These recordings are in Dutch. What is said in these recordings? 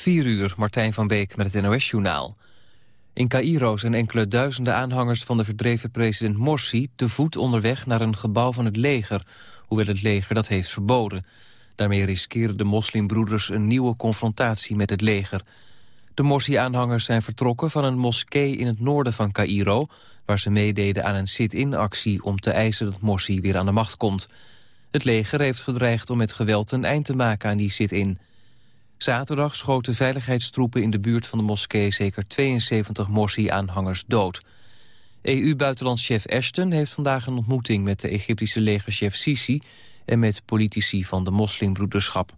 4 uur, Martijn van Beek met het NOS-journaal. In Cairo zijn enkele duizenden aanhangers van de verdreven president Morsi... te voet onderweg naar een gebouw van het leger, hoewel het leger dat heeft verboden. Daarmee riskeren de moslimbroeders een nieuwe confrontatie met het leger. De Morsi-aanhangers zijn vertrokken van een moskee in het noorden van Cairo... waar ze meededen aan een sit-in-actie om te eisen dat Morsi weer aan de macht komt. Het leger heeft gedreigd om met geweld een eind te maken aan die sit-in... Zaterdag schoten veiligheidstroepen in de buurt van de moskee... zeker 72 Morsi-aanhangers dood. EU-buitenlandschef Ashton heeft vandaag een ontmoeting... met de Egyptische legerchef Sisi... en met politici van de moslimbroederschap.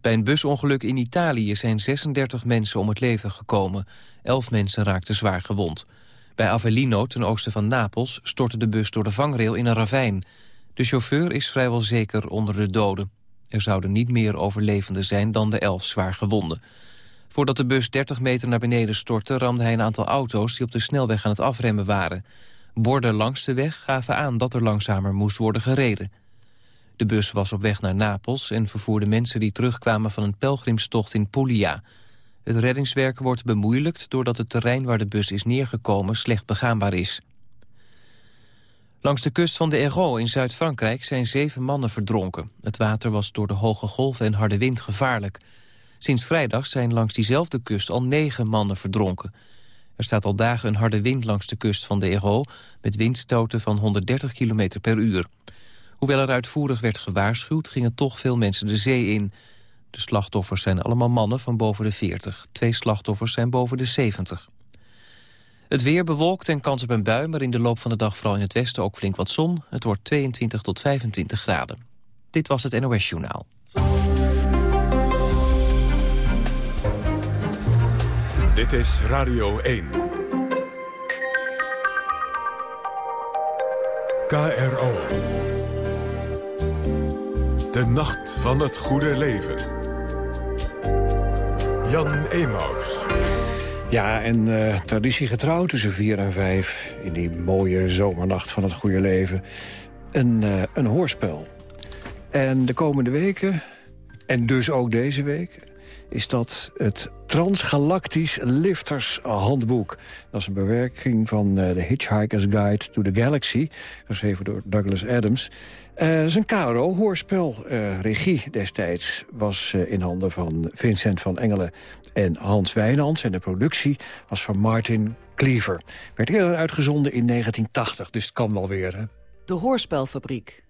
Bij een busongeluk in Italië zijn 36 mensen om het leven gekomen. Elf mensen raakten zwaar gewond. Bij Avellino, ten oosten van Napels, stortte de bus door de vangrail in een ravijn. De chauffeur is vrijwel zeker onder de doden. Er zouden niet meer overlevenden zijn dan de elf zwaar gewonden. Voordat de bus 30 meter naar beneden stortte... ramde hij een aantal auto's die op de snelweg aan het afremmen waren. Borden langs de weg gaven aan dat er langzamer moest worden gereden. De bus was op weg naar Napels en vervoerde mensen die terugkwamen... van een pelgrimstocht in Puglia. Het reddingswerk wordt bemoeilijkt doordat het terrein waar de bus is neergekomen slecht begaanbaar is. Langs de kust van de Ero in Zuid-Frankrijk zijn zeven mannen verdronken. Het water was door de hoge golven en harde wind gevaarlijk. Sinds vrijdag zijn langs diezelfde kust al negen mannen verdronken. Er staat al dagen een harde wind langs de kust van de Ero... met windstoten van 130 km per uur. Hoewel er uitvoerig werd gewaarschuwd, gingen toch veel mensen de zee in. De slachtoffers zijn allemaal mannen van boven de 40. Twee slachtoffers zijn boven de 70. Het weer bewolkt en kans op een bui, maar in de loop van de dag vooral in het westen ook flink wat zon. Het wordt 22 tot 25 graden. Dit was het NOS Journaal. Dit is Radio 1. KRO. De nacht van het goede leven. Jan Emaus. Ja, en uh, traditie getrouw tussen vier en vijf... in die mooie zomernacht van het goede leven... een, uh, een hoorspel. En de komende weken, en dus ook deze week... is dat het Transgalactisch Lifters Handboek. Dat is een bewerking van The Hitchhiker's Guide to the Galaxy... geschreven door Douglas Adams... Zijn KRO-hoorspel. Regie destijds was in handen van Vincent van Engelen en Hans Wijnands. En de productie was van Martin Cleaver. Werd eerder uitgezonden in 1980, dus het kan wel weer. Hè? De Hoorspelfabriek.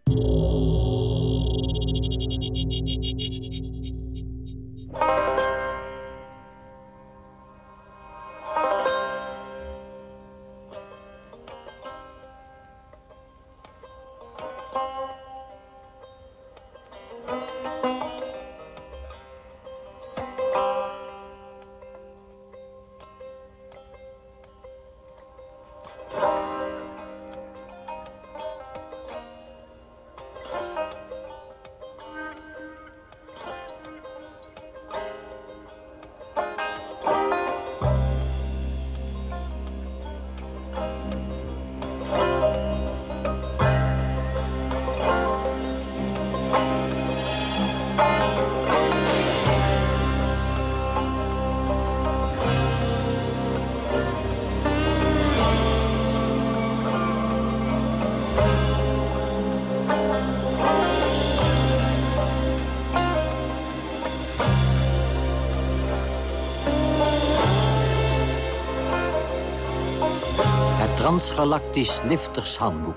Transgalactisch Liftershandboek.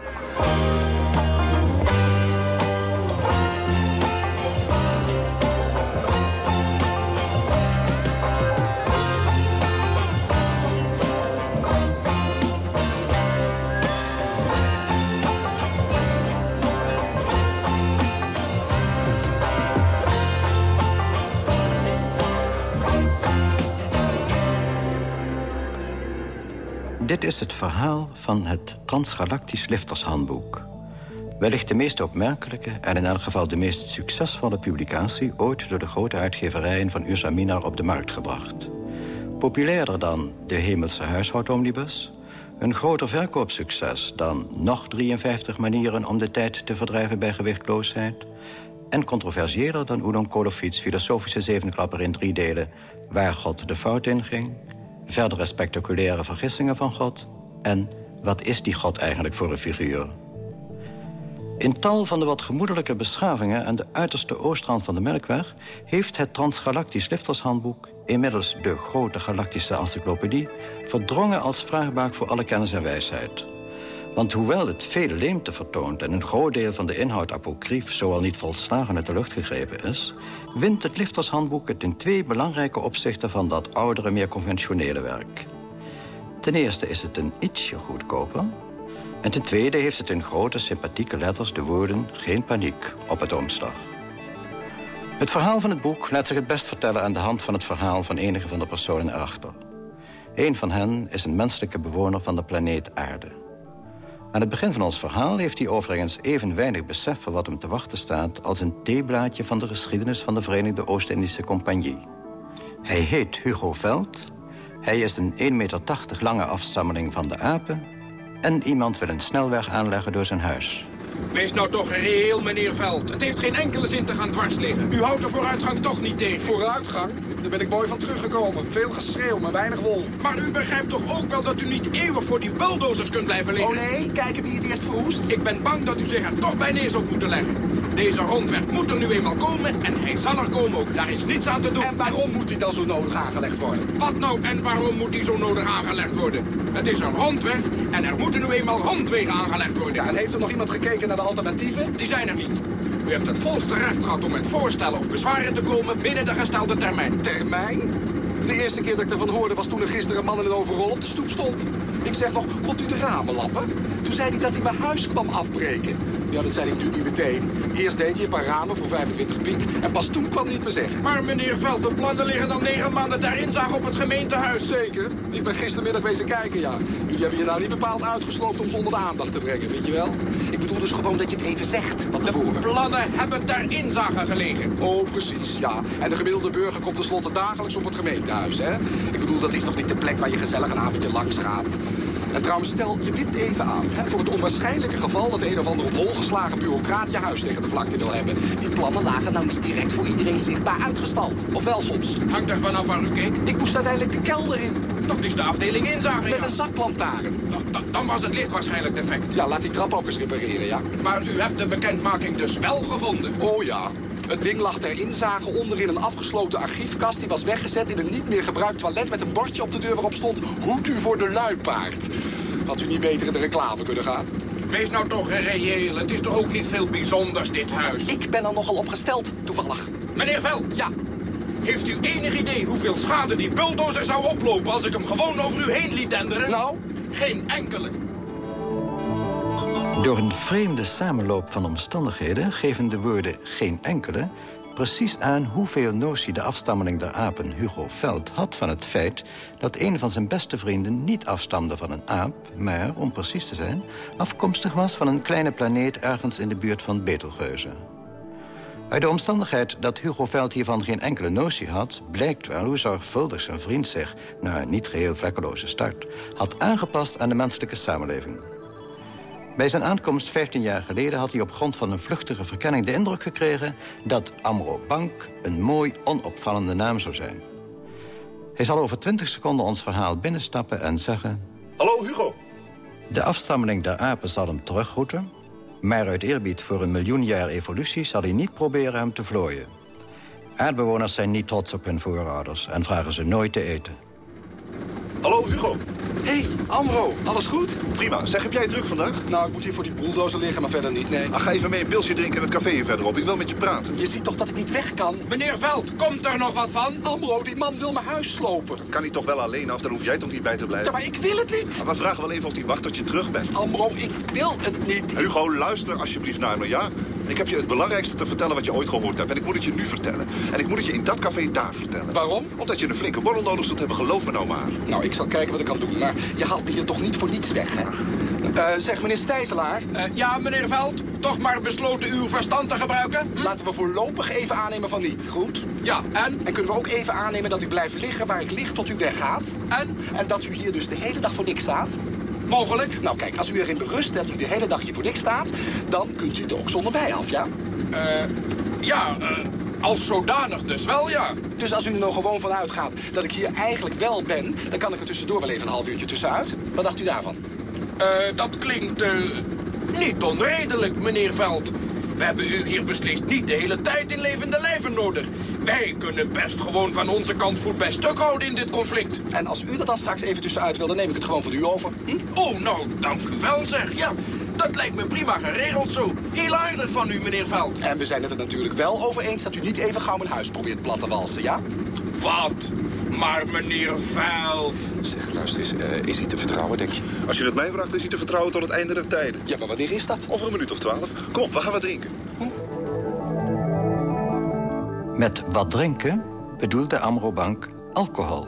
Dit is het verhaal van het Transgalactisch Liftershandboek. Wellicht de meest opmerkelijke en in elk geval de meest succesvolle publicatie... ooit door de grote uitgeverijen van Usaminar op de markt gebracht. Populairder dan de Hemelse Huishoudomnibus... een groter verkoopsucces dan nog 53 manieren om de tijd te verdrijven bij gewichtloosheid... en controversiëler dan Oedon Kolofits filosofische zevenklapper in drie delen... Waar God de fout in ging, verdere spectaculaire vergissingen van God... en wat is die God eigenlijk voor een figuur? In tal van de wat gemoedelijke beschavingen... aan de uiterste oostrand van de Melkweg... heeft het Transgalactisch Liftershandboek... inmiddels de grote galactische encyclopedie... verdrongen als vraagbaak voor alle kennis en wijsheid. Want hoewel het veel leemte vertoont... en een groot deel van de inhoud apocrief... zowel niet volslagen uit de lucht gegrepen is... wint het Liftershandboek het in twee belangrijke opzichten... van dat oudere, meer conventionele werk. Ten eerste is het een ietsje goedkoper... En ten tweede heeft het in grote, sympathieke letters de woorden... geen paniek op het omslag. Het verhaal van het boek laat zich het best vertellen... aan de hand van het verhaal van enige van de personen erachter. Een van hen is een menselijke bewoner van de planeet Aarde. Aan het begin van ons verhaal heeft hij overigens even weinig besef... van wat hem te wachten staat... als een theeblaadje van de geschiedenis van de Verenigde Oost-Indische Compagnie. Hij heet Hugo Veld. Hij is een 1,80 meter lange afstammeling van de apen en iemand wil een snelweg aanleggen door zijn huis. Wees nou toch reëel, meneer Veld. Het heeft geen enkele zin te gaan dwars liggen. U houdt de vooruitgang toch niet tegen. Vooruitgang? Daar ben ik mooi van teruggekomen. Veel geschreeuw, maar weinig wol. Maar u begrijpt toch ook wel dat u niet eeuwig voor die bulldozers kunt blijven liggen? Oh nee? Kijken wie het eerst verhoest? Ik ben bang dat u zich er toch bij neer zult moeten leggen. Deze rondweg moet er nu eenmaal komen en hij zal er komen ook. Daar is niets aan te doen. En waarom moet hij dan zo nodig aangelegd worden? Wat nou en waarom moet die zo nodig aangelegd worden? Het is een rondweg en er moeten nu eenmaal rondwegen aangelegd worden. Ja, en heeft er nog iemand gekeken naar de alternatieven? Die zijn er niet. U hebt het volste recht gehad om met voorstellen of bezwaren te komen binnen de gestelde termijn. Termijn? De eerste keer dat ik ervan hoorde was toen er gisteren een man in een overrol op de stoep stond. Ik zeg nog, komt u de ramen lappen? Toen zei hij dat hij mijn huis kwam afbreken. Ja, dat zei hij natuurlijk niet meteen. Eerst deed hij een paar ramen voor 25 piek en pas toen kwam hij het me zeggen. Maar meneer Veld, de plannen liggen al negen maanden daarin zag op het gemeentehuis. Zeker. Ik ben gistermiddag wezen kijken, ja. Jullie hebben je nou niet bepaald uitgesloofd om zonder de aandacht te brengen, vind je wel? Ik bedoel dus gewoon dat je het even zegt, wat tevoren. De plannen hebben ter inzage gelegen. Oh, precies, ja. En de gemiddelde burger komt tenslotte dagelijks op het gemeentehuis, hè? Ik bedoel, dat is toch niet de plek waar je gezellig een avondje langs gaat? En trouwens, stel, je wipt even aan. Hè, voor het onwaarschijnlijke geval dat de een of ander op hol geslagen bureaucraat je huis tegen de vlakte wil hebben. Die plannen lagen nou niet direct voor iedereen zichtbaar uitgestald. Of wel soms. Hangt er vanaf waar u keek? Ik moest uiteindelijk de kelder in. Dat is de afdeling inzage, Met ja. een zaklantaarn. Dan, dan- dan was het licht waarschijnlijk defect. Ja, laat die trap ook eens repareren, ja. Maar u hebt de bekendmaking dus wel gevonden. Oh ja. Het ding lag ter inzage onder in een afgesloten archiefkast. Die was weggezet in een niet meer gebruikt toilet met een bordje op de deur waarop stond... Hoed u voor de luipaard. Had u niet beter in de reclame kunnen gaan? Wees nou toch reëel. Het is toch ook niet veel bijzonders, dit huis. Ik ben er nogal op gesteld, toevallig. Meneer Veld, Ja, heeft u enig idee hoeveel schade die bulldozer zou oplopen... als ik hem gewoon over u heen liet denderen? nou, Geen enkele. Door een vreemde samenloop van omstandigheden geven de woorden geen enkele precies aan hoeveel notie de afstammeling der apen Hugo Veld had van het feit dat een van zijn beste vrienden niet afstamde van een aap, maar, om precies te zijn, afkomstig was van een kleine planeet ergens in de buurt van Betelgeuze. Uit de omstandigheid dat Hugo Veld hiervan geen enkele notie had... blijkt wel hoe zorgvuldig zijn vriend zich, na een niet geheel vlekkeloze start... had aangepast aan de menselijke samenleving. Bij zijn aankomst 15 jaar geleden had hij op grond van een vluchtige verkenning de indruk gekregen dat Amro Bank een mooi onopvallende naam zou zijn. Hij zal over 20 seconden ons verhaal binnenstappen en zeggen... Hallo Hugo. De afstammeling der apen zal hem teruggroeten... maar uit eerbied voor een miljoen jaar evolutie zal hij niet proberen hem te vlooien. Aardbewoners zijn niet trots op hun voorouders en vragen ze nooit te eten. Hallo Hugo. hey, Amro, alles goed? Prima. Zeg, heb jij het druk vandaag? Nou, ik moet hier voor die bulldozer liggen, maar verder niet, nee. Ach, ga even mee een pilsje drinken in het café hier verderop. Ik wil met je praten. Je ziet toch dat ik niet weg kan? Meneer Veld, komt er nog wat van? Amro, die man wil mijn huis slopen. Dat kan hij toch wel alleen af, dan hoef jij toch niet bij te Ja, blijven? maar ik wil het niet. Maar we vragen wel even of hij wacht tot je terug bent. Amro, ik wil het niet. Hugo, luister alsjeblieft naar me, ja? Ik heb je het belangrijkste te vertellen wat je ooit gehoord hebt. En ik moet het je nu vertellen. En ik moet het je in dat café daar vertellen. Waarom? Omdat je een flinke borrel nodig zult hebben, geloof me nou maar. Nou, ik zal kijken wat ik kan doen, maar je haalt me hier toch niet voor niets weg, hè? Eh, zeg, meneer Stijzelaar, Eh, ja, meneer Veld, toch maar besloten uw verstand te gebruiken? Hm? laten we voorlopig even aannemen van niet, goed? Ja, en? En kunnen we ook even aannemen dat ik blijf liggen waar ik lig tot u weggaat? En? En dat u hier dus de hele dag voor niks staat? Mogelijk? Nou kijk, als u erin berust dat u de hele dag hier voor niks staat... dan kunt u er ook zonder mij af, ja? Eh, Ja, uh, als zodanig dus wel, ja. Dus als u er nou gewoon van uitgaat dat ik hier eigenlijk wel ben... dan kan ik er tussendoor wel even een half uurtje tussenuit. Wat dacht u daarvan? Uh, dat klinkt uh, niet onredelijk, meneer Veld. We hebben u hier beslist niet de hele tijd in levende lijven nodig. Wij kunnen best gewoon van onze kant voet bij stuk houden in dit conflict. En als u dat dan straks even tussenuit wil, dan neem ik het gewoon van u over. Hm? Oh, nou, dank u wel, zeg. Ja, dat lijkt me prima geregeld zo. Heel aardig van u, meneer Veld. En we zijn het er natuurlijk wel over eens dat u niet even gauw mijn huis probeert plat te walsen, ja? Wat? Maar meneer Veld... Zeg, luister eens, uh, is hij te vertrouwen, denk je? Als je het mij vraagt, is hij te vertrouwen tot het einde der tijden. Ja, maar wanneer is dat? Over een minuut of twaalf. Kom op, we gaan wat drinken. Hm? Met wat drinken bedoelde Amrobank alcohol.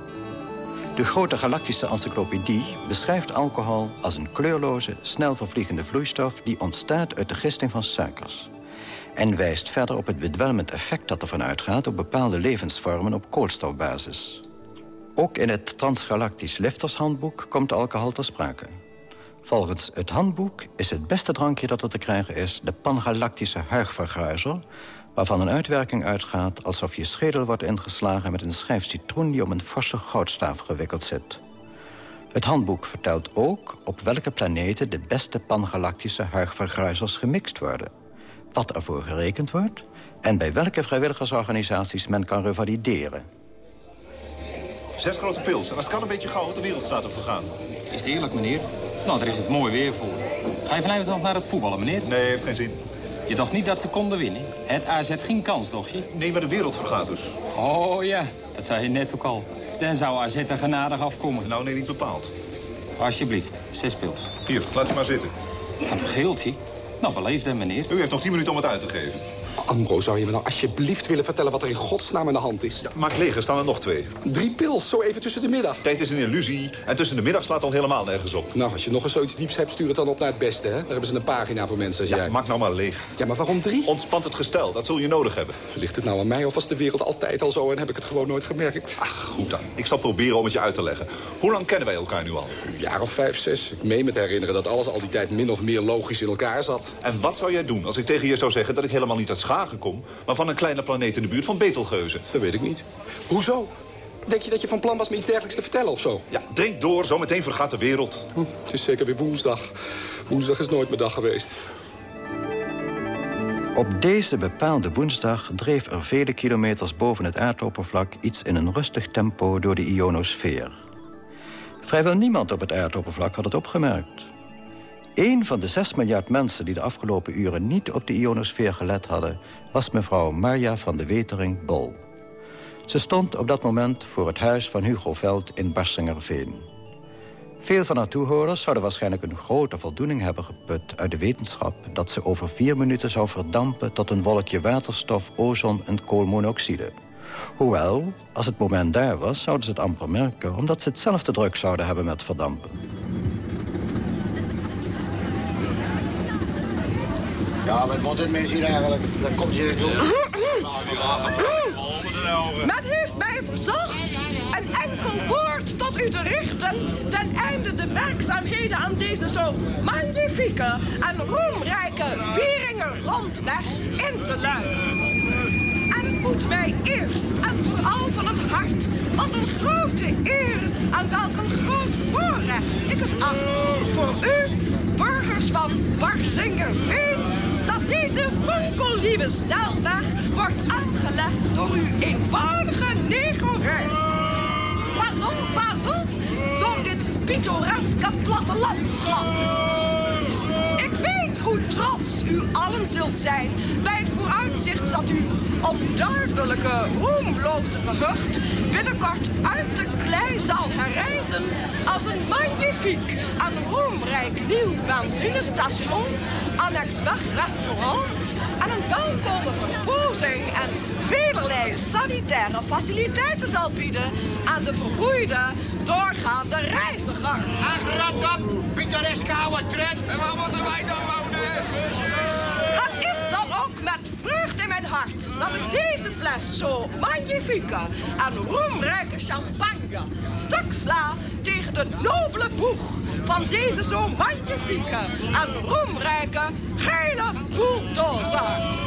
De grote galactische encyclopedie beschrijft alcohol als een kleurloze, snel vervliegende vloeistof die ontstaat uit de gisting van suikers. En wijst verder op het bedwelmend effect dat ervan uitgaat op bepaalde levensvormen op koolstofbasis. Ook in het Transgalactisch Liftershandboek komt alcohol ter sprake. Volgens het handboek is het beste drankje dat er te krijgen is... de pangalactische huigvergruizer... waarvan een uitwerking uitgaat alsof je schedel wordt ingeslagen... met een schijf citroen die om een forse goudstaaf gewikkeld zit. Het handboek vertelt ook op welke planeten... de beste pangalactische huigvergruizers gemixt worden. Wat ervoor gerekend wordt... en bij welke vrijwilligersorganisaties men kan revalideren. Zes grote pils. En als het kan een beetje gauw, de wereld staat op vergaan. Is het eerlijk, meneer? Nou, daar is het mooi weer voor. Ga je vanavond nog naar het voetballen, meneer? Nee, heeft geen zin. Je dacht niet dat ze konden winnen? Het AZ geen kans, toch je? Nee, maar de wereld vergaat dus. Oh ja, dat zei je net ook al. Dan zou AZ er genadig afkomen. Nou, nee, niet bepaald. Alsjeblieft, zes pils. Hier, laat je maar zitten. Van een geeltje? Nou, beleefd hem, meneer. U heeft nog tien minuten om het uit te geven. Ambro, zou je me nou alsjeblieft willen vertellen wat er in godsnaam aan de hand is? Ja, maak leeg, er staan er nog twee. Drie pils, zo even tussen de middag. Tijd is een illusie en tussen de middag slaat al helemaal nergens op. Nou, als je nog eens zoiets dieps hebt, stuur het dan op naar het beste, hè? Daar hebben ze een pagina voor mensen als ja, jij. maak nou maar leeg. Ja, maar waarom drie? Ontspant het gestel, dat zul je nodig hebben. Ligt het nou aan mij of was de wereld altijd al zo en heb ik het gewoon nooit gemerkt? Ach, goed dan. Ik zal proberen om het je uit te leggen. Hoe lang kennen wij elkaar nu al? Een jaar of vijf, zes. Ik meen me te herinneren dat alles al die tijd min of meer logisch in elkaar zat. En wat zou jij doen als ik tegen je zou zeggen dat ik helemaal niet uit Schagen kom... maar van een kleine planeet in de buurt van Betelgeuze? Dat weet ik niet. Hoezo? Denk je dat je van plan was me iets dergelijks te vertellen of zo? Ja, drink door, zometeen vergaat de wereld. Hm, het is zeker weer woensdag. Woensdag is nooit mijn dag geweest. Op deze bepaalde woensdag dreef er vele kilometers boven het aardoppervlak... iets in een rustig tempo door de ionosfeer. Vrijwel niemand op het aardoppervlak had het opgemerkt. Eén van de 6 miljard mensen die de afgelopen uren niet op de ionosfeer gelet hadden... was mevrouw Marja van de Wetering Bol. Ze stond op dat moment voor het huis van Hugo Veld in Barsingerveen. Veel van haar toehoorders zouden waarschijnlijk een grote voldoening hebben geput... uit de wetenschap dat ze over vier minuten zou verdampen... tot een wolkje waterstof, ozon en koolmonoxide. Hoewel, als het moment daar was, zouden ze het amper merken... omdat ze hetzelfde druk zouden hebben met verdampen. Ja, wat moet dit eigenlijk? Dat komt hier toe. Men heeft mij verzocht een enkel woord tot u te richten... ten einde de werkzaamheden aan deze zo magnifieke en roemrijke Wieringer rondweg in te luiden. En moet mij eerst en vooral van het hart wat een grote eer... en welk een groot voorrecht ik het acht voor u, burgers van Barzingerveen deze fonkelnieuwe snelweg wordt aangelegd door uw eenvoudige negerij. Pardon, pardon, door dit pittoreske plattelandschap. Ik weet hoe trots u allen zult zijn bij het vooruitzicht dat u onduidelijke, roemloze gehucht binnenkort uit de klei zal herrijzen als een magnifiek en roemrijk nieuw benzinestation, annex wegrestaurant en een welkome verpozing en velerlei sanitaire faciliteiten zal bieden aan de vermoeide, doorgaande reiziger. En rat op, pittoreske oude tred. En waar moeten wij dan wonen? Het is dan ook met vreugde in mijn hart dat ik deze fles zo magnifieke en roemrijke champagne stuk sla tegen de nobele boeg van deze zo magnifieke en roemrijke gele bulldozer.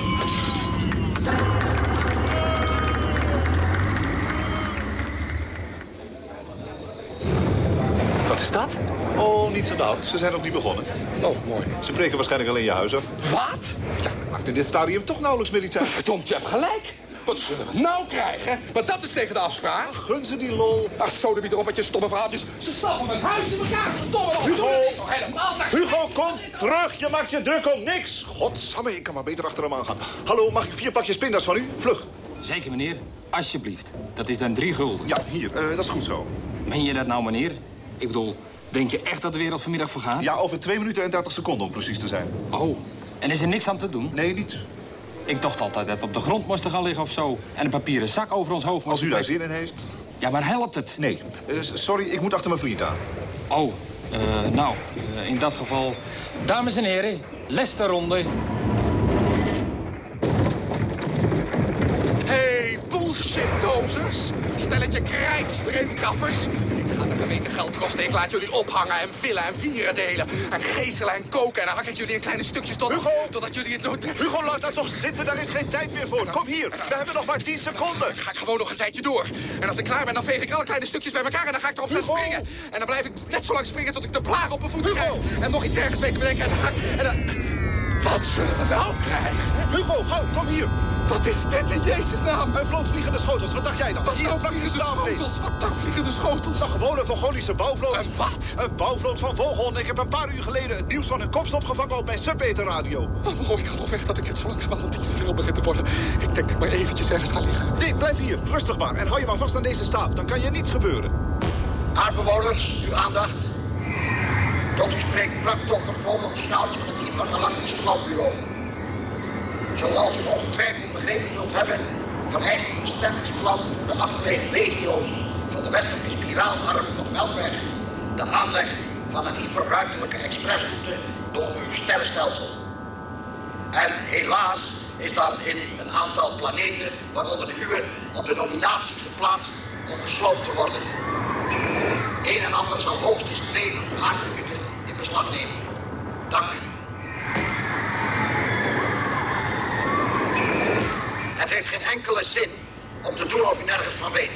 Wat is dat? Oh, niet zo oud. Ze zijn nog niet begonnen. Oh, mooi. Ze breken waarschijnlijk alleen je huis af. Wat? Ja, maakt in dit stadium toch nauwelijks meer iets uit. Verdomd, je hebt gelijk. Wat zullen we nou krijgen? Maar dat is tegen de afspraak. Gun ze die lol. Ach, zo, de erop met je stomme verhaaltjes. Ze stappen mijn huis in elkaar. Verdomme. Hugo! Dat is nog helemaal te... Hugo, kom terug. Je maakt je druk om niks. Godsamme, ik kan maar beter achter hem aan gaan. Hallo, mag ik vier pakjes pinda's van u? Vlug. Zeker, meneer. Alsjeblieft. Dat is dan drie gulden. Ja, hier. eh, dat is goed zo. Meen je dat nou, meneer? Ik bedoel, denk je echt dat de wereld vanmiddag vergaat? Ja, over 2 minuten en 30 seconden om precies te zijn. Oh, en is er niks aan te doen? Nee, niet. Ik dacht altijd dat we op de grond moesten gaan liggen of zo. En een papieren zak over ons hoofd Als u daar zin in heeft. Ja, maar helpt het? Nee. Eh, sorry, ik moet achter mijn vriend aan. Oh, eh, nou, eh, in dat geval... Dames en heren, Lesterronde. Hey, bullshitdozers. Stelletje krijtstreepkaffers. Dit gaat de gemeente geld kosten. Ik laat jullie ophangen en villen en vieren delen. En geeselen en koken. En dan hak ik jullie in kleine stukjes tot, Hugo! totdat jullie het nooit meer... Hugo, laat dat toch zitten. Daar is geen tijd meer voor. Kom hier. We hebben nog maar 10 seconden. Dan ga ik gewoon nog een tijdje door. En als ik klaar ben, dan veeg ik alle kleine stukjes bij elkaar... en dan ga ik erop gaan springen. En dan blijf ik net zo lang springen tot ik de blaar op mijn voeten krijg. En nog iets ergens weet te bedenken. En dan ga ik... En dan... Wat zullen we nou krijgen? Hugo, gauw, kom hier. Wat is dit in Jezus naam? Een vloot vliegende schotels. Wat dacht jij dan? Wat Hier, nou vliegende schotels? Wat nou vliegende schotels? Nou, gewoon een bouwvloot. Een wat? Een bouwvloot van Vogel. Ik heb een paar uur geleden het nieuws van hun komst opgevangen op mijn submeterradio. Oh, ik geloof echt dat ik het zo langzamerhand iets te veel begin te worden. Ik denk dat ik maar eventjes ergens ga liggen. Nee, blijf hier. Rustig maar. En hou je maar vast aan deze staaf. Dan kan je niets gebeuren. Aardbewoners, uw aandacht. Tot u spreekt Plukdokter Vogel Stouts van het Hypergalactisch Planbureau. Zoals u ongetwijfeld begrepen zult hebben, vereist het bestemmingsplan voor de afgelegen regio's van de westelijke spiraalarm van Melkweg de aanleg van een hyperruimtelijke expressroute door uw sterrenstelsel. En helaas is dan in een aantal planeten, waaronder de uwe, op de nominatie geplaatst om gesloopt te worden. Een en ander zal hoogstens twee aardminuten in beslag nemen. Dank u. Het heeft geen enkele zin om te doen of u nergens van weet.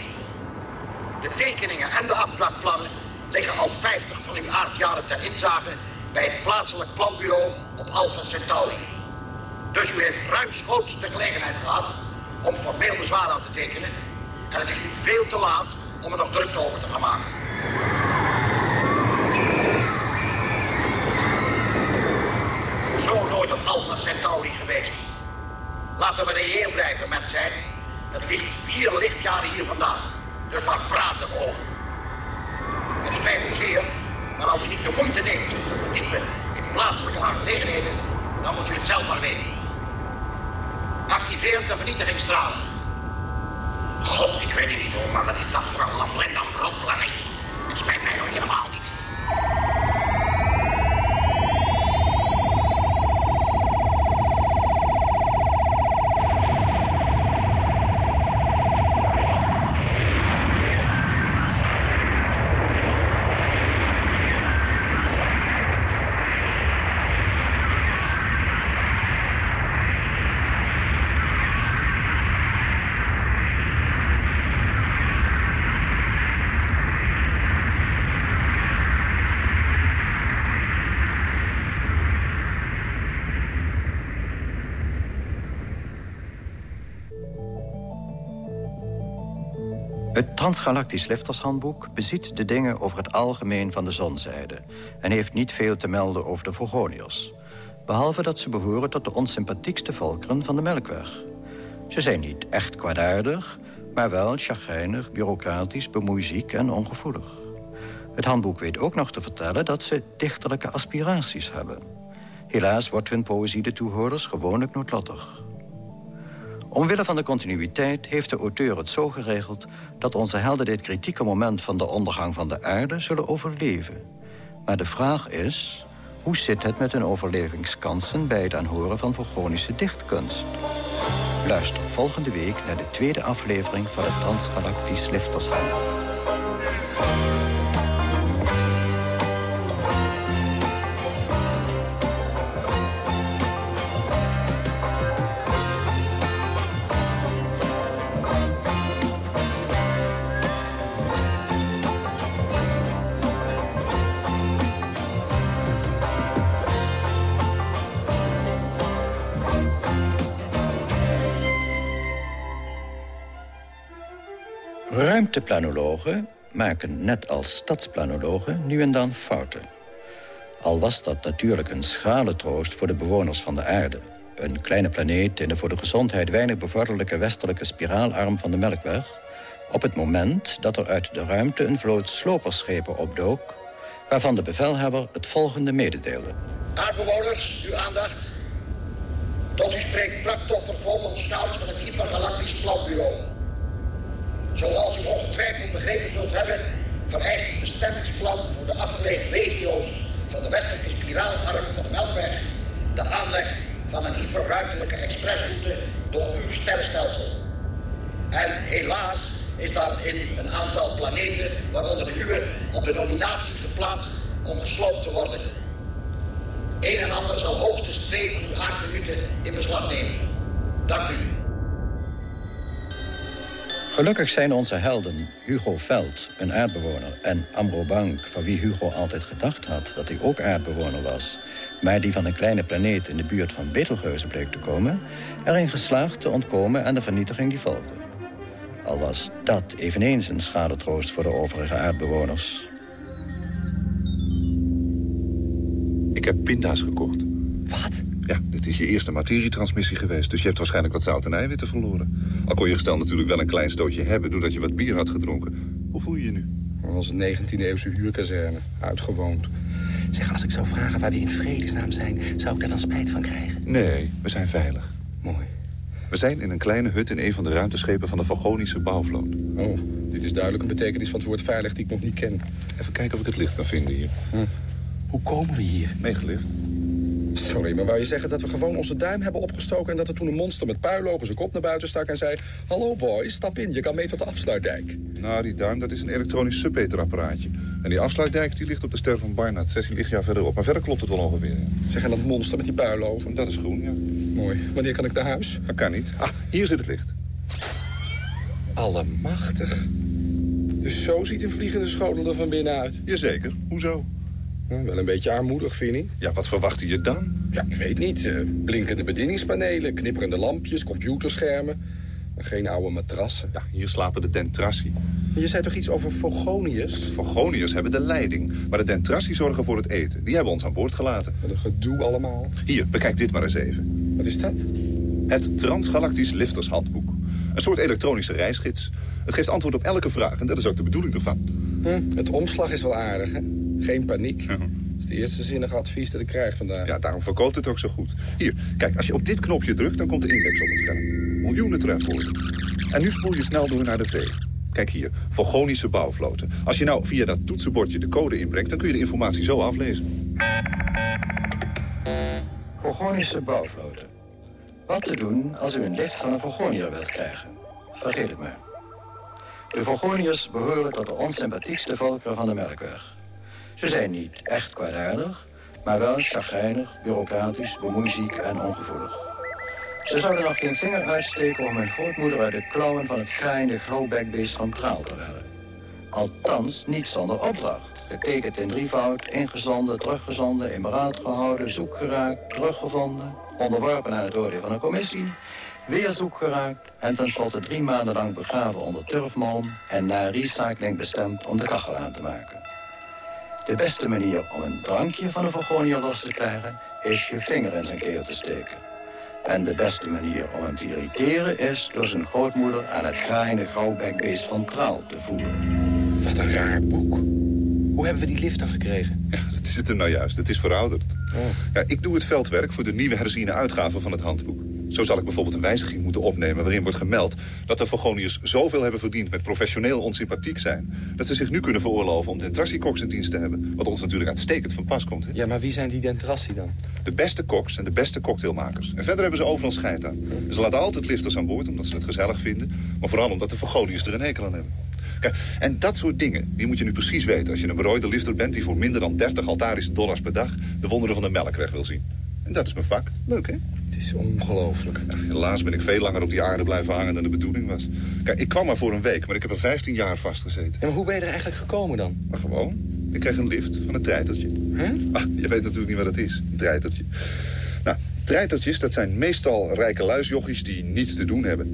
De tekeningen en de afbraakplannen liggen al 50 van uw aardjaren ter inzage bij het plaatselijk planbureau op Alpha Centauri. Dus u heeft ruimschoots de gelegenheid gehad om formeel bezwaar aan te tekenen. En het is nu veel te laat om er nog drukte over te gaan maken. Hoezo nooit op Alpha Centauri geweest? Laten we reëel blijven, mensheid. Het ligt vier lichtjaren hier vandaan. Dus waar praten we over? Het spijt me zeer, maar als u niet de moeite neemt zich te verdiepen in plaatselijke aangelegenheden, dan moet u het zelf maar weten. Activeer de vernietigingsstralen. God, ik weet het niet hoor, maar wat is dat voor een lamlendig rotplaneet? Het spijt mij eigenlijk helemaal niet. Transgalactisch Liftershandboek beziet de dingen over het algemeen van de zonzijde... en heeft niet veel te melden over de Vorgoniërs. Behalve dat ze behoren tot de onsympathiekste volkeren van de Melkweg. Ze zijn niet echt kwaadaardig, maar wel chagrijnig, bureaucratisch, bemoeiziek en ongevoelig. Het handboek weet ook nog te vertellen dat ze dichterlijke aspiraties hebben. Helaas wordt hun poëzie de toehoorders gewoonlijk noodlottig. Omwille van de continuïteit heeft de auteur het zo geregeld... dat onze helden dit kritieke moment van de ondergang van de aarde zullen overleven. Maar de vraag is, hoe zit het met hun overlevingskansen... bij het aanhoren van Vogonische dichtkunst? Luister volgende week naar de tweede aflevering van het Transgalactisch Liftershandboek. Ruimteplanologen maken net als stadsplanologen nu en dan fouten. Al was dat natuurlijk een schrale troost voor de bewoners van de aarde. Een kleine planeet in de voor de gezondheid weinig bevorderlijke westelijke spiraalarm van de Melkweg... op het moment dat er uit de ruimte een vloot sloperschepen opdook... waarvan de bevelhebber het volgende mededeelde. Aardbewoners, uw aandacht. Tot u spreekt Praktopper Vogel Scouts van het Hypergalactisch Planbureau. Zoals u ongetwijfeld begrepen zult hebben... vereist het bestemmingsplan voor de afgelegen regio's... van de westelijke spiraalarm van de Melkweg... de aanleg van een hyperruimtelijke expressroute door uw sterrenstelsel. En helaas is dan in een aantal planeten, waaronder de uwe, op de nominatie geplaatst om gesloopt te worden. Een en ander zal hoogstens twee van uw aardminuten in beslag nemen. Dank u. Gelukkig zijn onze helden Hugo Veld, een aardbewoner... en Ambro Bank, van wie Hugo altijd gedacht had dat hij ook aardbewoner was... maar die van een kleine planeet in de buurt van Betelgeuze bleek te komen... erin geslaagd te ontkomen aan de vernietiging die volgde. Al was dat eveneens een schadetroost voor de overige aardbewoners. Ik heb pinda's gekocht. Wat? Ja, dit is je eerste materietransmissie geweest... dus je hebt waarschijnlijk wat zout en eiwitten verloren. Al kon je gestel natuurlijk wel een klein stootje hebben... doordat je wat bier had gedronken. Hoe voel je je nu? Onze 19e-eeuwse huurkazerne. Uitgewoond. Zeg, als ik zou vragen waar we in vredesnaam zijn... zou ik daar dan spijt van krijgen? Nee, we zijn veilig. Mooi. We zijn in een kleine hut in een van de ruimteschepen van de Vagonische bouwvloot. Oh, dit is duidelijk een betekenis van het woord veilig die ik nog niet ken. Even kijken of ik het licht kan vinden hier. Hm. Hoe komen we hier? Meegelift. Sorry, maar wou je zeggen dat we gewoon onze duim hebben opgestoken... en dat er toen een monster met puilogen zijn kop naar buiten stak en zei... Hallo boy, stap in, je kan mee tot de afsluitdijk. Nou, die duim, dat is een elektronisch submeterapparaatje. En die afsluitdijk die ligt op de ster van Barnard, 16 lichtjaar verderop. Maar verder klopt het wel ongeveer. Ja. Zeg, en dat monster met die puilogen? Dat is groen, ja. Mooi. Wanneer kan ik naar huis? Dat kan niet. Ah, hier zit het licht. Allemachtig. Dus zo ziet een vliegende schotel er van binnen uit? Jazeker. Hoezo? Ja, wel een beetje armoedig, vind je? Ja, wat verwachtte je dan? Ja, ik weet niet. Uh, blinkende bedieningspanelen, knipperende lampjes, computerschermen. Maar geen oude matrassen. Ja, hier slapen de dentrassi. Je zei toch iets over Fogonius? Fogonius hebben de leiding. Maar de dentrassi zorgen voor het eten. Die hebben ons aan boord gelaten. Wat een gedoe allemaal. Hier, bekijk dit maar eens even. Wat is dat? Het Transgalactisch Liftershandboek. Een soort elektronische reisgids. Het geeft antwoord op elke vraag en dat is ook de bedoeling ervan. Hm, het omslag is wel aardig, hè? Geen paniek. Dat is het eerste zinnige advies dat ik krijg vandaag. Ja, daarom verkoopt het ook zo goed. Hier, kijk, als je op dit knopje drukt, dan komt de index op het scherm. Miljoenen trefwoorden. En nu spoel je snel door naar de V. Kijk hier, Vogonische bouwvloten. Als je nou via dat toetsenbordje de code inbrengt... dan kun je de informatie zo aflezen. Vogonische bouwvloten. Wat te doen als u een lift van een Vogonier wilt krijgen? Vergeet het maar. De Vogoniërs behoren tot de onsympathiekste volkeren van de Melkweg. Ze zijn niet echt kwaadaardig, maar wel chagrijnig, bureaucratisch, bemoeiziek en ongevoelig. Ze zouden nog geen vinger uitsteken om hun grootmoeder uit de klauwen van het graaiende grauwbekbeest van Traal te redden. Althans, niet zonder opdracht. Getekend in drievoud, ingezonden, teruggezonden, in beraad gehouden, zoek geraakt, teruggevonden, onderworpen aan het oordeel van een commissie, weer zoek geraakt en tenslotte drie maanden lang begraven onder turfmalm en na recycling bestemd om de kachel aan te maken. De beste manier om een drankje van een Vergonier los te krijgen is je vinger in zijn keel te steken. En de beste manier om hem te irriteren is door zijn grootmoeder aan het graaiende grauwbekbeest van Traal te voeren. Wat een raar boek. Hoe hebben we die lift dan gekregen? Ja, dat is het er nou juist. Het is verouderd. Oh. Ja, ik doe het veldwerk voor de nieuwe herziene uitgave van het handboek. Zo zal ik bijvoorbeeld een wijziging moeten opnemen... waarin wordt gemeld dat de Vogoniërs zoveel hebben verdiend... met professioneel onsympathiek zijn... dat ze zich nu kunnen veroorloven om dentrassi-koks in dienst te hebben. Wat ons natuurlijk uitstekend van pas komt. Hè? Ja, maar wie zijn die dentrassi dan? De beste koks en de beste cocktailmakers. En verder hebben ze overal scheid aan. Ze laten altijd lifters aan boord omdat ze het gezellig vinden... maar vooral omdat de Vogoniërs er een hekel aan hebben. Kijk, en dat soort dingen, die moet je nu precies weten... als je een berooide lifter bent die voor minder dan 30 altarische dollars per dag... de wonderen van de melkweg wil zien. En dat is mijn vak. Leuk, hè? Het is ongelooflijk. Ja, helaas ben ik veel langer op die aarde blijven hangen dan de bedoeling was. Kijk, ik kwam maar voor een week, maar ik heb er 15 jaar vastgezeten. En maar hoe ben je er eigenlijk gekomen dan? Maar gewoon. Ik kreeg een lift van een treitertje. Hè? Ah, je weet natuurlijk niet wat het is, een treitertje. Nou, treitertjes, dat zijn meestal rijke luisjochies die niets te doen hebben.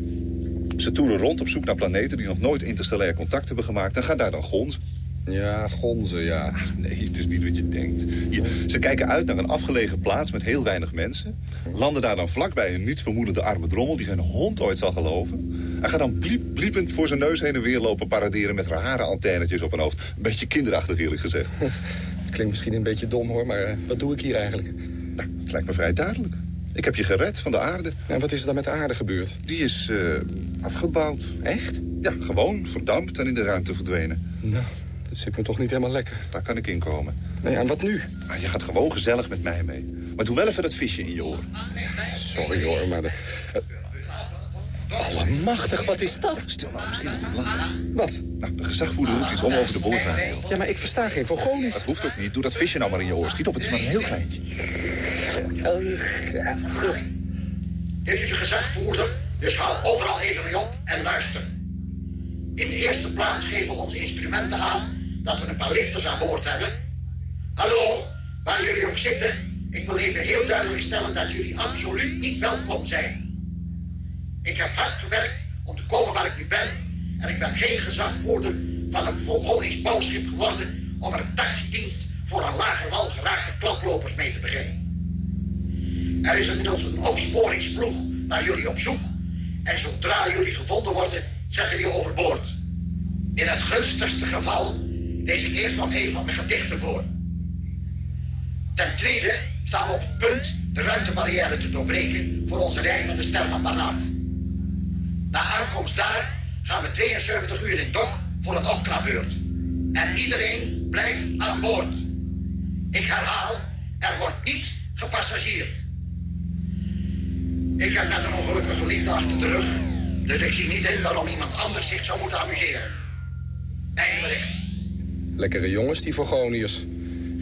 Ze toeren rond op zoek naar planeten die nog nooit interstellair contact hebben gemaakt... en gaan daar dan gonzen. Ja, gonzen, ja. Ach, nee, het is niet wat je denkt. Hier, ze kijken uit naar een afgelegen plaats met heel weinig mensen... landen daar dan vlakbij een niets vermoedende arme drommel... die geen hond ooit zal geloven... en gaan dan bliep, bliepend voor zijn neus heen en weer lopen paraderen... met rare antennetjes op hun hoofd. Een beetje kinderachtig, eerlijk gezegd. Het klinkt misschien een beetje dom, hoor, maar eh, wat doe ik hier eigenlijk? Nou, het lijkt me vrij duidelijk. Ik heb je gered van de aarde. En wat is er dan met de aarde gebeurd? Die is eh, afgebouwd. Echt? Ja, gewoon verdampt en in de ruimte verdwenen. Nou, dat zit me toch niet helemaal lekker. Daar kan ik inkomen. Nou ja, en wat nu? Ah, je gaat gewoon gezellig met mij mee. Maar doe wel even dat visje in je oor. Sorry hoor, maar... De, uh, Allemachtig, wat is dat? Stil nou, misschien is het belangrijk. Wat? Nou, de gezagvoerder roept iets om over de boordradio. Ja, maar ik versta geen Vogonisch. Dat hoeft ook niet. Doe dat visje nou maar in je oor. Schiet op, het is maar een heel kleintje. Dit is uw gezagvoerder, dus hou overal even mee op en luister. In de eerste plaats geven we onze instrumenten aan dat we een paar lifters aan boord hebben. Hallo, waar jullie ook zitten, ik wil even heel duidelijk stellen dat jullie absoluut niet welkom zijn. Ik heb hard gewerkt om te komen waar ik nu ben en ik ben geen gezagvoerder van een Vogonisch bouwschip geworden om er een taxidienst voor aan lager wal geraakte klaplopers mee te beginnen. Er is inmiddels een opsporingsploeg naar jullie op zoek. En zodra jullie gevonden worden, zetten jullie overboord. In het gunstigste geval lees ik eerst nog een van mijn gedichten voor. Ten tweede staan we op het punt de ruimtebarrière te doorbreken voor onze reis naar de ster van Barnard. Na aankomst daar gaan we 72 uur in dok voor een opklapbeurt. En iedereen blijft aan boord. Ik herhaal, er wordt niet gepassagierd. Ik heb net een ongelukkige liefde achter de rug. Dus ik zie niet in waarom iemand anders zich zou moeten amuseren. Einde bericht. Lekkere jongens, die Vogoniërs.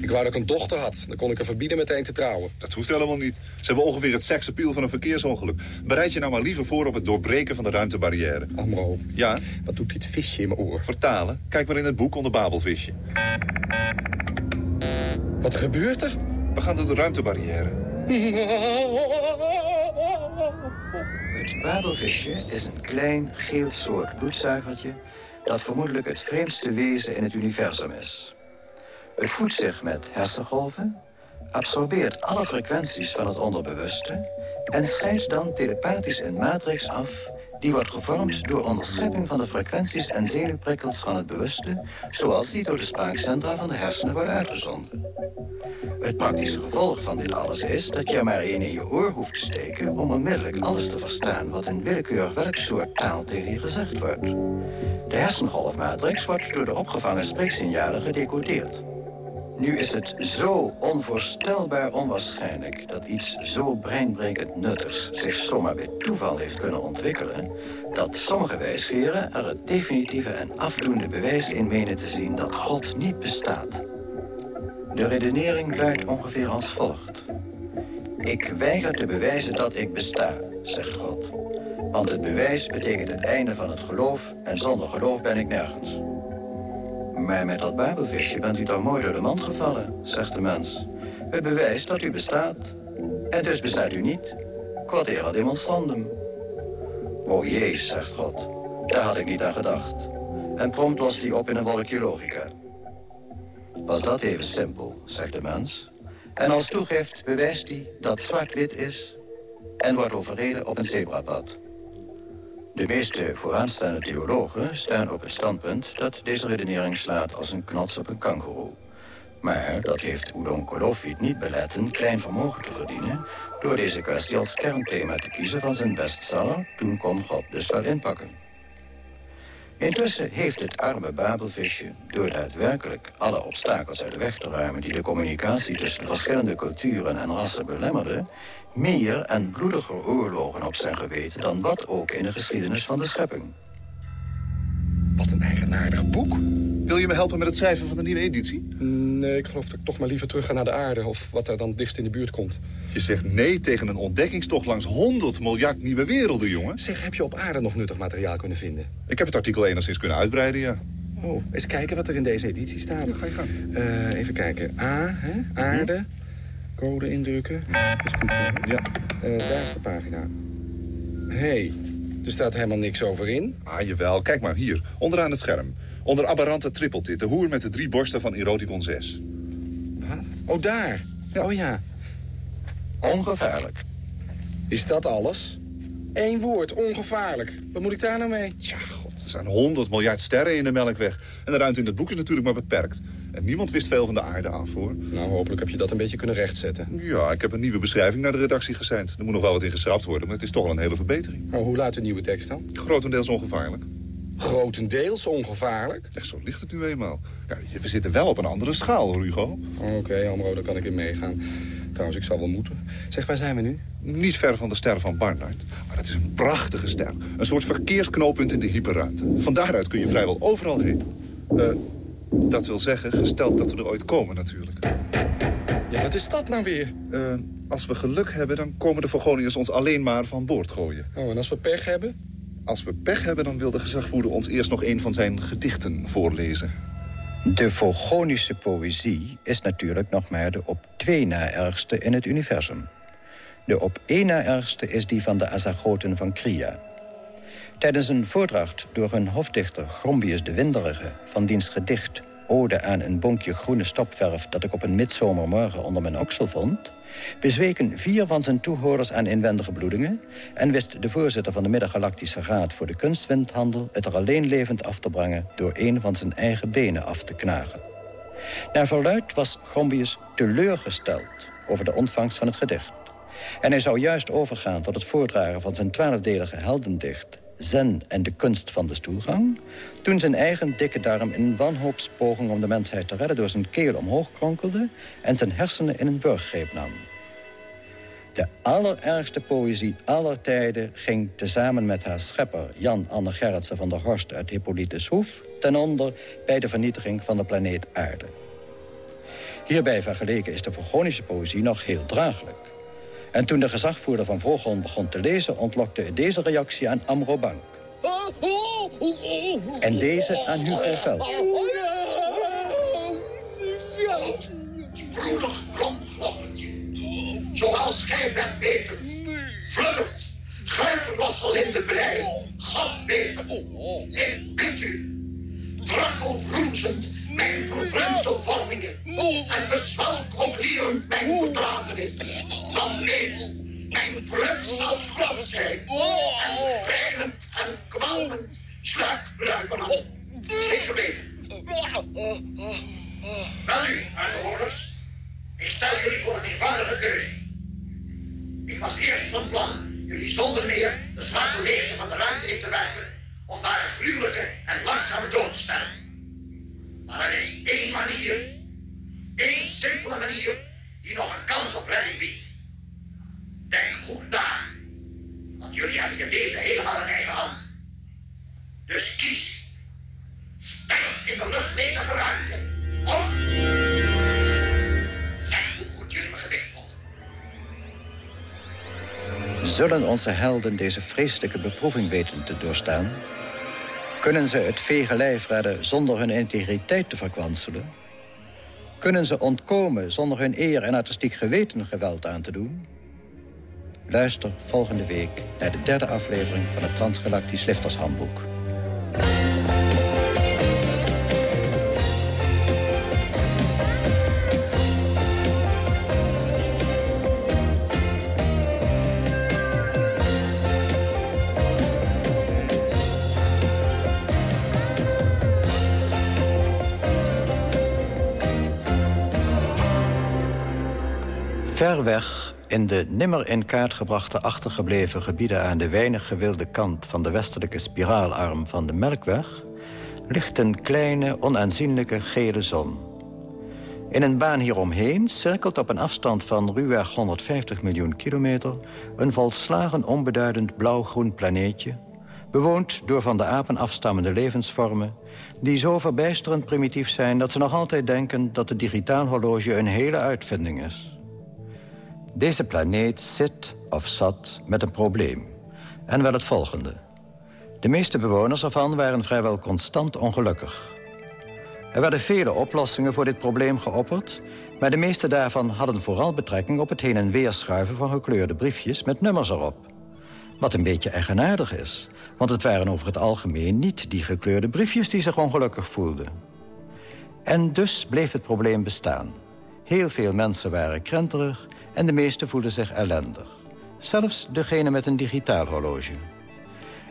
Ik wou dat ik een dochter had. Dan kon ik er verbieden meteen te trouwen. Dat hoeft helemaal niet. Ze hebben ongeveer het seksappeal van een verkeersongeluk. Bereid je nou maar liever voor op het doorbreken van de ruimtebarrière. Amro, Ja, wat doet dit visje in mijn oor? vertalen. Kijk maar in het boek onder Babelvisje. Wat gebeurt er? We gaan door de ruimtebarrière. Het babelvisje is een klein geel soort bloedzuigertje dat vermoedelijk het vreemdste wezen in het universum is. Het voedt zich met hersengolven, absorbeert alle frequenties van het onderbewuste en scheidt dan telepathisch een matrix af die wordt gevormd door onderschepping van de frequenties en zenuwprikkels van het bewuste, zoals die door de spraakcentra van de hersenen worden uitgezonden. Het praktische gevolg van dit alles is dat je maar één in je oor hoeft te steken om onmiddellijk alles te verstaan wat in willekeurig welk soort taal tegen je gezegd wordt. De hersengolfmatrix wordt door de opgevangen spreeksignalen gedecodeerd. Nu is het zo onvoorstelbaar onwaarschijnlijk dat iets zo breinbrekend nuttigs zich zomaar bij toeval heeft kunnen ontwikkelen, dat sommige wijsgeren er het definitieve en afdoende bewijs in menen te zien dat God niet bestaat. De redenering luidt ongeveer als volgt. Ik weiger te bewijzen dat ik besta, zegt God. Want het bewijs betekent het einde van het geloof en zonder geloof ben ik nergens. Maar met dat babelvisje bent u toch mooi door de mand gevallen, zegt de mens. Het bewijst dat u bestaat. En dus bestaat u niet. Quod era demonstrandum. O jee, zegt God. Daar had ik niet aan gedacht. En prompt lost hij op in een wolkje logica. Was dat even simpel, zegt de mens. En als toegift bewijst hij dat zwart-wit is... en wordt overreden op een zebrapad. De meeste vooraanstaande theologen staan op het standpunt... dat deze redenering slaat als een knots op een kangoeroe. Maar dat heeft Oudon Kolofit niet beletten klein vermogen te verdienen... door deze kwestie als kernthema te kiezen van zijn bestseller... Toen kon God dus wel inpakken. Intussen heeft het arme babelvisje, door daadwerkelijk alle obstakels uit de weg te ruimen... die de communicatie tussen de verschillende culturen en rassen belemmerden... meer en bloediger oorlogen op zijn geweten dan wat ook in de geschiedenis van de schepping. Wat een eigenaardig boek. Wil je me helpen met het schrijven van de nieuwe editie? Nee, ik geloof dat ik toch maar liever terug ga naar de aarde... of wat er dan dichtst in de buurt komt. Je zegt nee tegen een ontdekkingstocht langs 100 miljard nieuwe werelden, jongen. Zeg, heb je op aarde nog nuttig materiaal kunnen vinden? Ik heb het artikel enigszins kunnen uitbreiden, ja. Oh, eens kijken wat er in deze editie staat. Ja, ga je gang. Eh, even kijken. A, hè? aarde. Code indrukken. Dat is goed zo. Ja. Eh, daar is de pagina. hey, Er staat helemaal niks over in. Ah, jawel. Kijk maar, hier. Onderaan het scherm. Onder Aberrante trippeltit. De hoer met de drie borsten van Eroticon 6. Wat? Oh, daar. Oh ja. Ongevaarlijk. Is dat alles? Eén woord, ongevaarlijk. Wat moet ik daar nou mee? Tja, god, er zijn 100 miljard sterren in de melkweg. En de ruimte in het boek is natuurlijk maar beperkt. En niemand wist veel van de aarde af, hoor. Nou, hopelijk heb je dat een beetje kunnen rechtzetten. Ja, ik heb een nieuwe beschrijving naar de redactie gezend. Er moet nog wel wat in geschrapt worden, maar het is toch wel een hele verbetering. Hoe luidt de nieuwe tekst dan? Grotendeels ongevaarlijk. Grotendeels ongevaarlijk? Echt, zo ligt het nu eenmaal. Ja, we zitten wel op een andere schaal, Hugo. Oké, okay, Amro, daar kan ik in meegaan. Trouwens, ik zal wel moeten. Zeg, waar zijn we nu? Niet ver van de ster van Barnard. Maar het is een prachtige ster. Een soort verkeersknooppunt in de hyperruimte. Van daaruit kun je vrijwel overal heen. Uh, dat wil zeggen, gesteld dat we er ooit komen natuurlijk. Ja, wat is dat nou weer? Uh, als we geluk hebben, dan komen de Vogoniërs ons alleen maar van boord gooien. Oh, en als we pech hebben? Als we pech hebben, dan wil de gezagvoerder ons eerst nog een van zijn gedichten voorlezen. De Vogonische poëzie is natuurlijk nog maar de op twee na ergste in het universum. De op één na ergste is die van de Azagoten van Kria. Tijdens een voordracht door hun hofdichter Grombius de Winderige... van diens gedicht Ode aan een bonkje groene stopverf... dat ik op een midzomermorgen onder mijn oksel vond... bezweken vier van zijn toehoorders aan inwendige bloedingen... en wist de voorzitter van de Middengalactische Raad voor de Kunstwindhandel... het er alleen levend af te brengen door een van zijn eigen benen af te knagen. Naar verluid was Grombius teleurgesteld over de ontvangst van het gedicht. En hij zou juist overgaan tot het voordragen van zijn twaalfdelige heldendicht... Zen en de kunst van de stoelgang... toen zijn eigen dikke darm in wanhoopspoging om de mensheid te redden... door zijn keel omhoog kronkelde en zijn hersenen in een wurggreep nam. De allerergste poëzie aller tijden ging tezamen met haar schepper... Jan Anne Gerritsen van der Horst uit Hippolytus Hoef... ten onder bij de vernietiging van de planeet Aarde. Hierbij vergeleken is de Vogonische poëzie nog heel draaglijk. En toen de gezagvoerder van Vogel begon te lezen... ontlokte deze reactie aan Amro Bank. En deze aan Hugo Veld. Zoals gij bent weten. Vlucht, schuipenroffel in de brei, gatbeten. Ik bid u, drakkel vroenzend mijn vervreemselvormingen en beswalk oplierend mijn verdratenis. Dan weet mijn vlucht als grafschijn en grijnend en kwalmend sluit op. Zeker weten. Wel nu, aanbehoorders, ik stel jullie voor een eenvoudige keuze. Ik was eerst van plan jullie zonder meer de zwarte leegte van de ruimte in te werken om daar een gruwelijke en langzame dood te sterven. Maar er is één manier, één simpele manier, die nog een kans op redding biedt. Denk goed na, want jullie hebben je leven helemaal in eigen hand. Dus kies. Sterf in de luchtledige ruimte. Of... Zeg hoe goed jullie me gedicht vonden. Zullen onze helden deze vreselijke beproeving weten te doorstaan? Kunnen ze het vege lijf redden zonder hun integriteit te verkwanselen? Kunnen ze ontkomen zonder hun eer en artistiek geweten geweld aan te doen? Luister volgende week naar de derde aflevering van het Transgalactisch Liftershandboek. Weg, in de nimmer in kaart gebrachte achtergebleven gebieden... aan de weinig gewilde kant van de westelijke spiraalarm van de Melkweg... ligt een kleine, onaanzienlijke gele zon. In een baan hieromheen cirkelt op een afstand van ruwweg 150 miljoen kilometer... een volslagen onbeduidend blauw-groen planeetje... bewoond door van de apen afstammende levensvormen... die zo verbijsterend primitief zijn dat ze nog altijd denken... dat het digitaal horloge een hele uitvinding is... Deze planeet zit of zat met een probleem. En wel het volgende. De meeste bewoners ervan waren vrijwel constant ongelukkig. Er werden vele oplossingen voor dit probleem geopperd... maar de meeste daarvan hadden vooral betrekking op het heen en weer schuiven van gekleurde briefjes met nummers erop. Wat een beetje eigenaardig is, Want het waren over het algemeen niet die gekleurde briefjes die zich ongelukkig voelden. En dus bleef het probleem bestaan. Heel veel mensen waren krenterig en de meesten voelden zich ellendig. Zelfs degene met een digitaal horloge.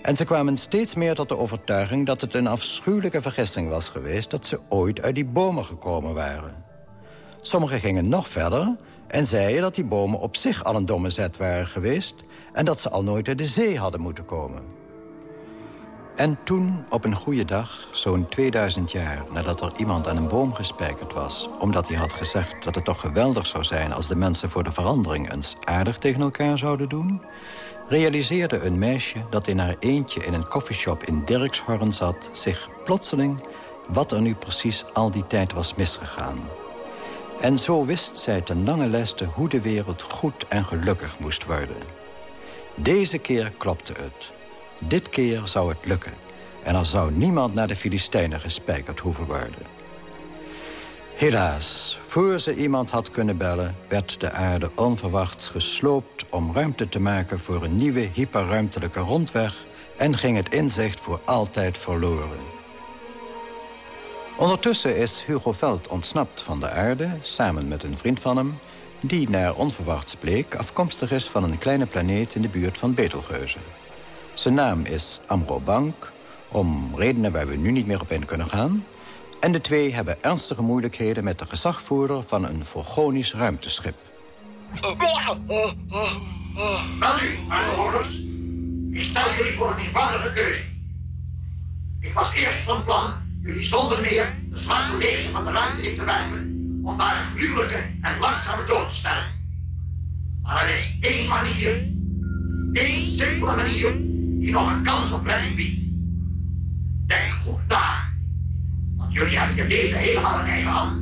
En ze kwamen steeds meer tot de overtuiging dat het een afschuwelijke vergissing was geweest... dat ze ooit uit die bomen gekomen waren. Sommigen gingen nog verder en zeiden dat die bomen op zich al een domme zet waren geweest... en dat ze al nooit uit de zee hadden moeten komen. En toen, op een goede dag, zo'n 2000 jaar nadat er iemand aan een boom gespijkerd was... omdat hij had gezegd dat het toch geweldig zou zijn... als de mensen voor de verandering eens aardig tegen elkaar zouden doen... realiseerde een meisje dat in haar eentje in een koffieshop in Dirkshorn zat... zich plotseling wat er nu precies al die tijd was misgegaan. En zo wist zij ten lange leste hoe de wereld goed en gelukkig moest worden. Deze keer klopte het. Dit keer zou het lukken. En er zou niemand naar de Filistijnen gespijkerd hoeven worden. Helaas, voor ze iemand had kunnen bellen... werd de aarde onverwachts gesloopt om ruimte te maken... voor een nieuwe hyperruimtelijke rondweg... en ging het inzicht voor altijd verloren. Ondertussen is Hugo Veld ontsnapt van de aarde... samen met een vriend van hem... die naar onverwachts bleek afkomstig is van een kleine planeet... in de buurt van Betelgeuze. Zijn naam is Amro Bank, om redenen waar we nu niet meer op in kunnen gaan. En de twee hebben ernstige moeilijkheden met de gezagvoerder van een Vorgonisch ruimteschip. Wel nu, aanhouders. Ik stel jullie voor een eenvoudige keuze. Ik was eerst van plan jullie zonder meer de zwarte wegen van de ruimte in te werpen... om daar een gruwelijke en langzame dood te stellen. Maar er is één manier, één simpele manier... die nog een kans op redding biedt. Denk goed na. Want jullie hebben je leven helemaal in eigen hand.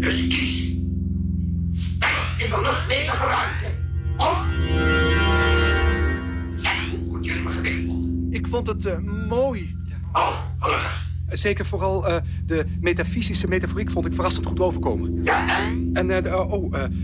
Dus kies. Sterf in de luchtledige ruimte. Of... Zeg hoe goed jullie me gedicht vonden. Ik vond het uh, mooi. Oh, gelukkig. Zeker vooral uh, de metafysische metaforiek vond ik verrassend goed overkomen. Ja, en? uh,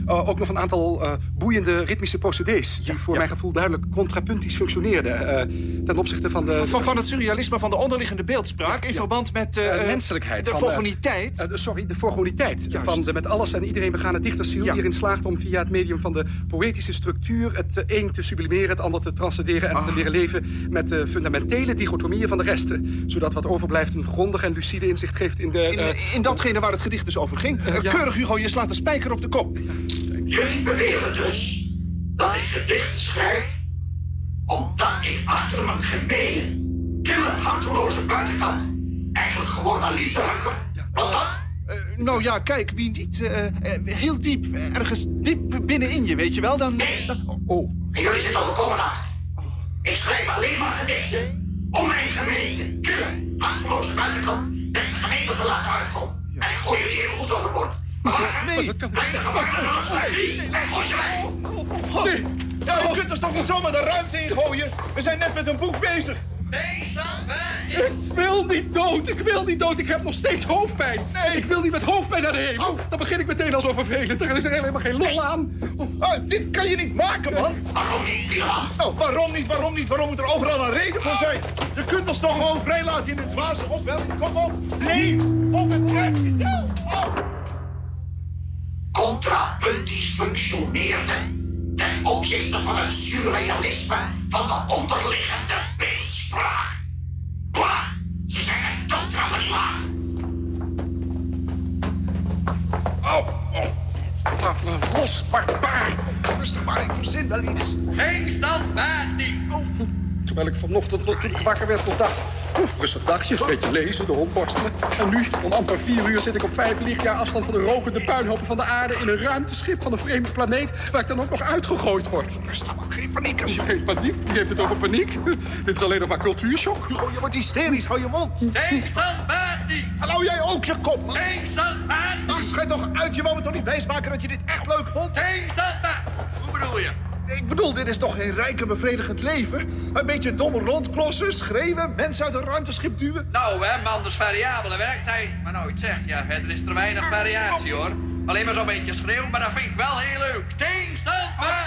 oh, ook nog een aantal boeiende ritmische procedés... die ja, voor ja. mijn gevoel duidelijk contrapuntisch functioneerden... ten opzichte van de... Van, van het surrealisme van de onderliggende beeldspraak... in verband met menselijkheid. De forgoniteit. sorry, de forgoniteit. Van de met alles en iedereen begane dichtersziel... die erin slaagt om via het medium van de poëtische structuur... het een te sublimeren, het ander te transcenderen... en ah. te leren leven met de fundamentele dichotomieën van de resten. Zodat wat overblijft een grondig en lucide inzicht geeft in de... In, uh, in datgene waar het gedicht dus over ging. Uh, ja. Keurig, Hugo, je slaat de spijker op de kop. Jullie beweren dus dat ik gedichten schrijf... omdat ik achter mijn gemene, kille, harteloze buitenkant... eigenlijk gewoon aan liefde hunker. Wat dan? Uh, nou ja, kijk, wie niet uh, heel diep, ergens diep binnenin je, weet je wel, dan... Nee. dan oh. En jullie zitten achter. Ik schrijf alleen maar gedichten om mijn gemene, kille, harteloze buitenkant tegen de gemeente te laten uitkomen. En ik gooi jullie even goed overboord. Nee, dat kan niet. Nee, ja, je kunt ons toch niet zomaar de ruimte ingooien? We zijn net met een boek bezig. Nee, Ik wil niet dood, ik wil niet dood. Ik heb nog steeds hoofdpijn. Nee, ik wil niet met hoofdpijn naar de hemel. Oh. Dan begin ik meteen al zo vervelend. Er is er helemaal geen lol aan. Oh, dit kan je niet maken, man. Waarom niet, Nou, waarom niet, waarom niet, waarom moet er overal een reden voor zijn? Je kunt ons toch gewoon vrij laten in het dwaze, of wel? Kom op, leef op het trek jezelf. Oh. Contrapuntisch functioneerde ten opzichte van het surrealisme van de onderliggende beeldspraak. Bah, ze zijn een doodra van die maat. Oh, oh. Laat me los, barbaar. Rustig maar, ik verzin wel iets. Geen standbading. Oh. Terwijl ik vanochtend nog toen ik wakker werd nog dacht... Rustig dagje, een beetje lezen, de hond borstelen. En nu, om amper vier uur, zit ik op vijf lichtjaar afstand van de rokende puinhopen van de aarde... in een ruimteschip van een vreemde planeet... waar ik dan ook nog uitgegooid word. Rustig maar, geen paniek. Als je... Geen paniek? Wie heeft het over paniek? Dit is alleen nog maar cultuurshock. Oh, je wordt hysterisch, hou je mond. Tegenstandbaardie. Hallo, jij ook je kop, man. Ach, schijt toch uit, je wou me toch niet wijsmaken dat je dit echt leuk vond? Tegenstandbaardie. Hoe bedoel je? Ik bedoel, dit is toch geen rijk en bevredigend leven? Een beetje domme rondklossen, schreeuwen, mensen uit een ruimteschip duwen? Nou, hè, man, dus variabele werktijd. Maar nou, ik zeg, ja, verder is er weinig variatie, hoor. Alleen maar zo'n beetje schreeuwen, maar dat vind ik wel heel leuk. Sting, stil,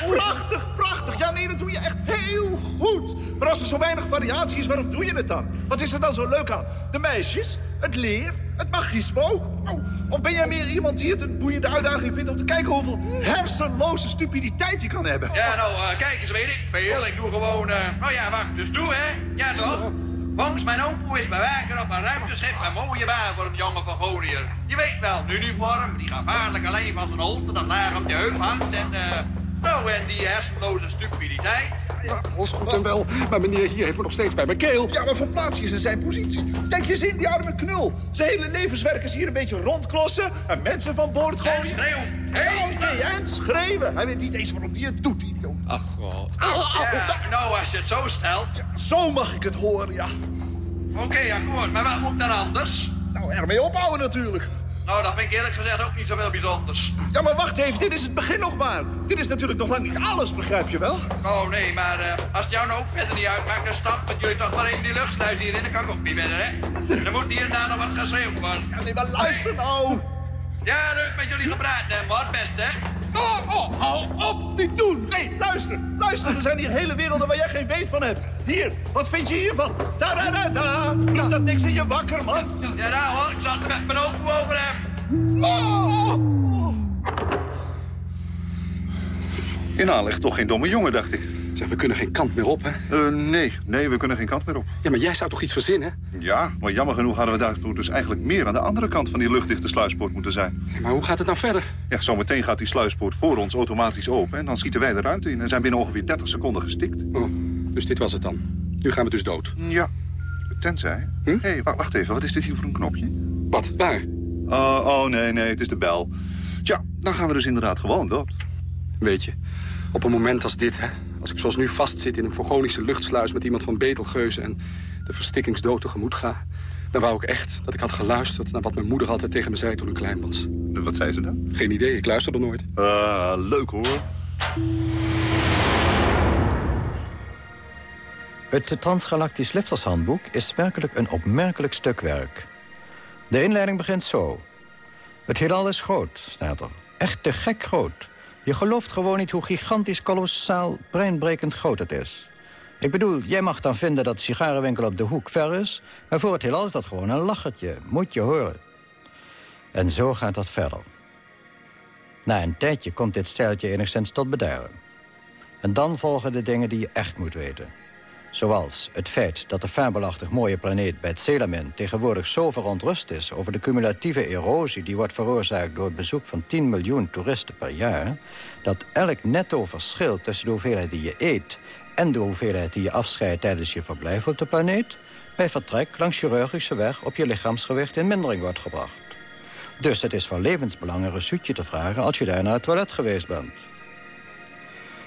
Prachtig, prachtig. Ja, nee, dat doe je echt heel goed. Maar als er zo weinig variatie is, waarom doe je het dan? Wat is er dan zo leuk aan? De meisjes? Het leer? Het magismo? Oh, of ben jij meer iemand die het een boeiende uitdaging vindt... om te kijken hoeveel hersenloze stupiditeit je kan hebben? Ja, nou, uh, kijk eens, weet ik veel. Ik doe gewoon... Uh... Oh ja, wacht, dus doe, hè? Ja, toch? Volgens mijn opoe is bewaker op een ruimteschip een mooie baan voor een jonge van Gonier. Je weet wel, een uniform, die gevaarlijk alleen van zijn holster dat laag op je heup hangt en... Uh, nou, en die hersenloze stupiditeit. Ja, alles goed en wel. Maar meneer hier heeft me nog steeds bij mijn keel. Ja, maar verplaats je in zijn positie. Kijk je eens in, die arme knul. Zijn hele levenswerk is hier een beetje rondklossen... en mensen van boord gooien. En schreeuwen. Hey, nee, en schreeuwen. Hij weet niet eens waarom hij het doet, idioot. Ach, god. Ja, nou, als je het zo stelt... Ja, zo mag ik het horen, ja. Oké, okay, akkoord. Maar wat moet dan anders? Nou, ermee ophouden natuurlijk. Nou, dat vind ik eerlijk gezegd ook niet zoveel bijzonders. Ja, maar wacht even, dit is het begin nog maar. Dit is natuurlijk nog lang niet alles, begrijp je wel? Oh, nee, maar uh, als het jou nou ook verder niet uitmaakt... dan stap met jullie toch maar in die luchtsluis hierin. Dan kan ik ook niet verder, hè? Er moet hier en daar nog wat geschreeuwd worden. Ja, nee, maar luister nou. Ja, leuk met jullie gepraat, hè, man. Best, hè? Oh, oh, hou op, niet doen. Nee, luister, luister. Er zijn hier hele werelden waar jij geen weet van hebt. Hier, wat vind je hiervan? Da da da da. Doet dat niks in je wakker, man? Ja, nou hoor, ik zal het met mijn ogen over hem. Oh. Inhaal ligt toch geen domme jongen, dacht ik. Zeg, we kunnen geen kant meer op, hè? Uh, nee, nee, we kunnen geen kant meer op. Ja, maar jij zou toch iets verzinnen? Ja, maar jammer genoeg hadden we daarvoor dus eigenlijk meer aan de andere kant van die luchtdichte sluispoort moeten zijn. Ja, maar hoe gaat het nou verder? Ja, zometeen gaat die sluispoort voor ons automatisch open en dan schieten wij de ruimte in en zijn binnen ongeveer 30 seconden gestikt. Oh, dus dit was het dan. Nu gaan we dus dood. Ja, tenzij. Hé, hm? hey, wacht even, wat is dit hier voor een knopje? Wat? Waar? Uh, oh, nee, nee, het is de bel. Tja, dan gaan we dus inderdaad gewoon dood. Weet je, op een moment als dit, hè, als ik zoals nu vastzit in een Vogonische luchtsluis... met iemand van Betelgeuze en de verstikkingsdood tegemoet ga... dan wou ik echt dat ik had geluisterd naar wat mijn moeder altijd tegen me zei toen ik klein was. Wat zei ze dan? Geen idee, ik luisterde nooit. Uh, leuk hoor. Het Transgalactisch Liftershandboek is werkelijk een opmerkelijk stuk werk. De inleiding begint zo. Het heelal is groot, staat er. Echt te gek groot. Je gelooft gewoon niet hoe gigantisch, kolossaal, breinbrekend groot het is. Ik bedoel, jij mag dan vinden dat sigarenwinkel op de hoek ver is... maar voor het heelal is dat gewoon een lachertje. Moet je horen. En zo gaat dat verder. Na een tijdje komt dit stijltje enigszins tot bedaren. En dan volgen de dingen die je echt moet weten. Zoals het feit dat de fabelachtig mooie planeet bij het Celamin... tegenwoordig zo verontrust is over de cumulatieve erosie... die wordt veroorzaakt door het bezoek van 10 miljoen toeristen per jaar... dat elk netto verschil tussen de hoeveelheid die je eet... en de hoeveelheid die je afscheidt tijdens je verblijf op de planeet... bij vertrek langs chirurgische weg op je lichaamsgewicht in mindering wordt gebracht. Dus het is van levensbelang een te vragen... als je daar naar het toilet geweest bent.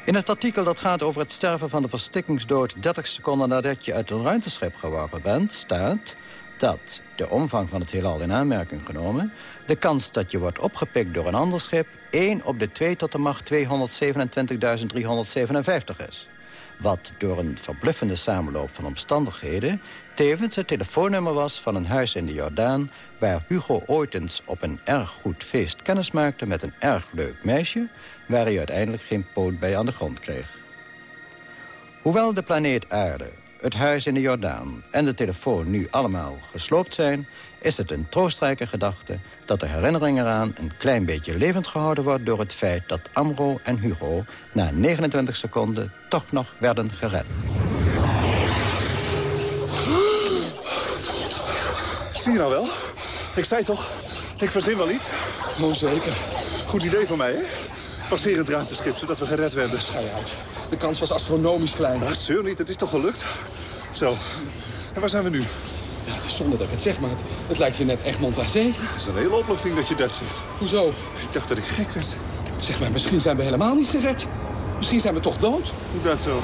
In het artikel dat gaat over het sterven van de verstikkingsdood... 30 seconden nadat je uit een ruimteschip geworpen bent, staat dat de omvang van het heelal in aanmerking genomen... de kans dat je wordt opgepikt door een ander schip... 1 op de 2 tot de macht 227.357 is. Wat door een verbluffende samenloop van omstandigheden... tevens het telefoonnummer was van een huis in de Jordaan... waar Hugo ooit eens op een erg goed feest kennis maakte met een erg leuk meisje waar hij uiteindelijk geen poot bij aan de grond kreeg. Hoewel de planeet Aarde, het huis in de Jordaan en de telefoon nu allemaal gesloopt zijn... is het een troostrijke gedachte dat de herinnering eraan een klein beetje levend gehouden wordt... door het feit dat Amro en Hugo na 29 seconden toch nog werden gered. Zie je nou wel? Ik zei toch, ik verzin wel iets. Mooi zeker. Goed idee van mij, hè? Passerend ruimteschip, zodat we gered werden. Schij uit. De kans was astronomisch klein. Ah, zeur niet, het is toch gelukt? Zo. En waar zijn we nu? Ja, het is zonde dat ik het zeg, maar het, het lijkt je net aan zee. Het is een hele opluchting dat je dat zegt. Hoezo? Ik dacht dat ik gek werd. Zeg maar, misschien zijn we helemaal niet gered. Misschien zijn we toch dood. Hoe dat zo?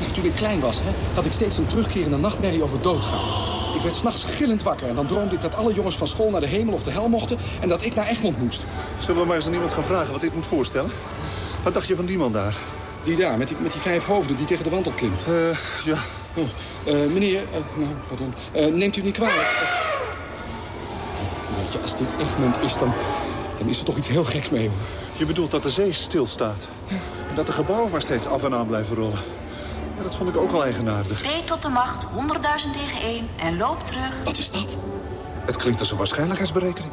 Nou, toen ik klein was, hè, had ik steeds een terugkerende nachtmerrie over doodgaan. Ik werd s'nachts gillend wakker en dan droomde ik dat alle jongens van school naar de hemel of de hel mochten... en dat ik naar Egmond moest. Zullen we maar eens aan iemand gaan vragen wat dit moet voorstellen? Wat dacht je van die man daar? Die daar, met die, met die vijf hoofden die tegen de wand opklimt. Uh, ja. Oh, uh, meneer, uh, nou, pardon. neemt u niet kwalijk? Weet je, als dit Egmond is, dan, dan is er toch iets heel geks mee, hoor. Je bedoelt dat de zee stilstaat? En dat de gebouwen maar steeds af en aan blijven rollen? Ja, dat vond ik ook al eigenaardig. 2 tot de macht, 100.000 tegen 1 en loop terug. Wat is dat? Het klinkt als een waarschijnlijkheidsberekening.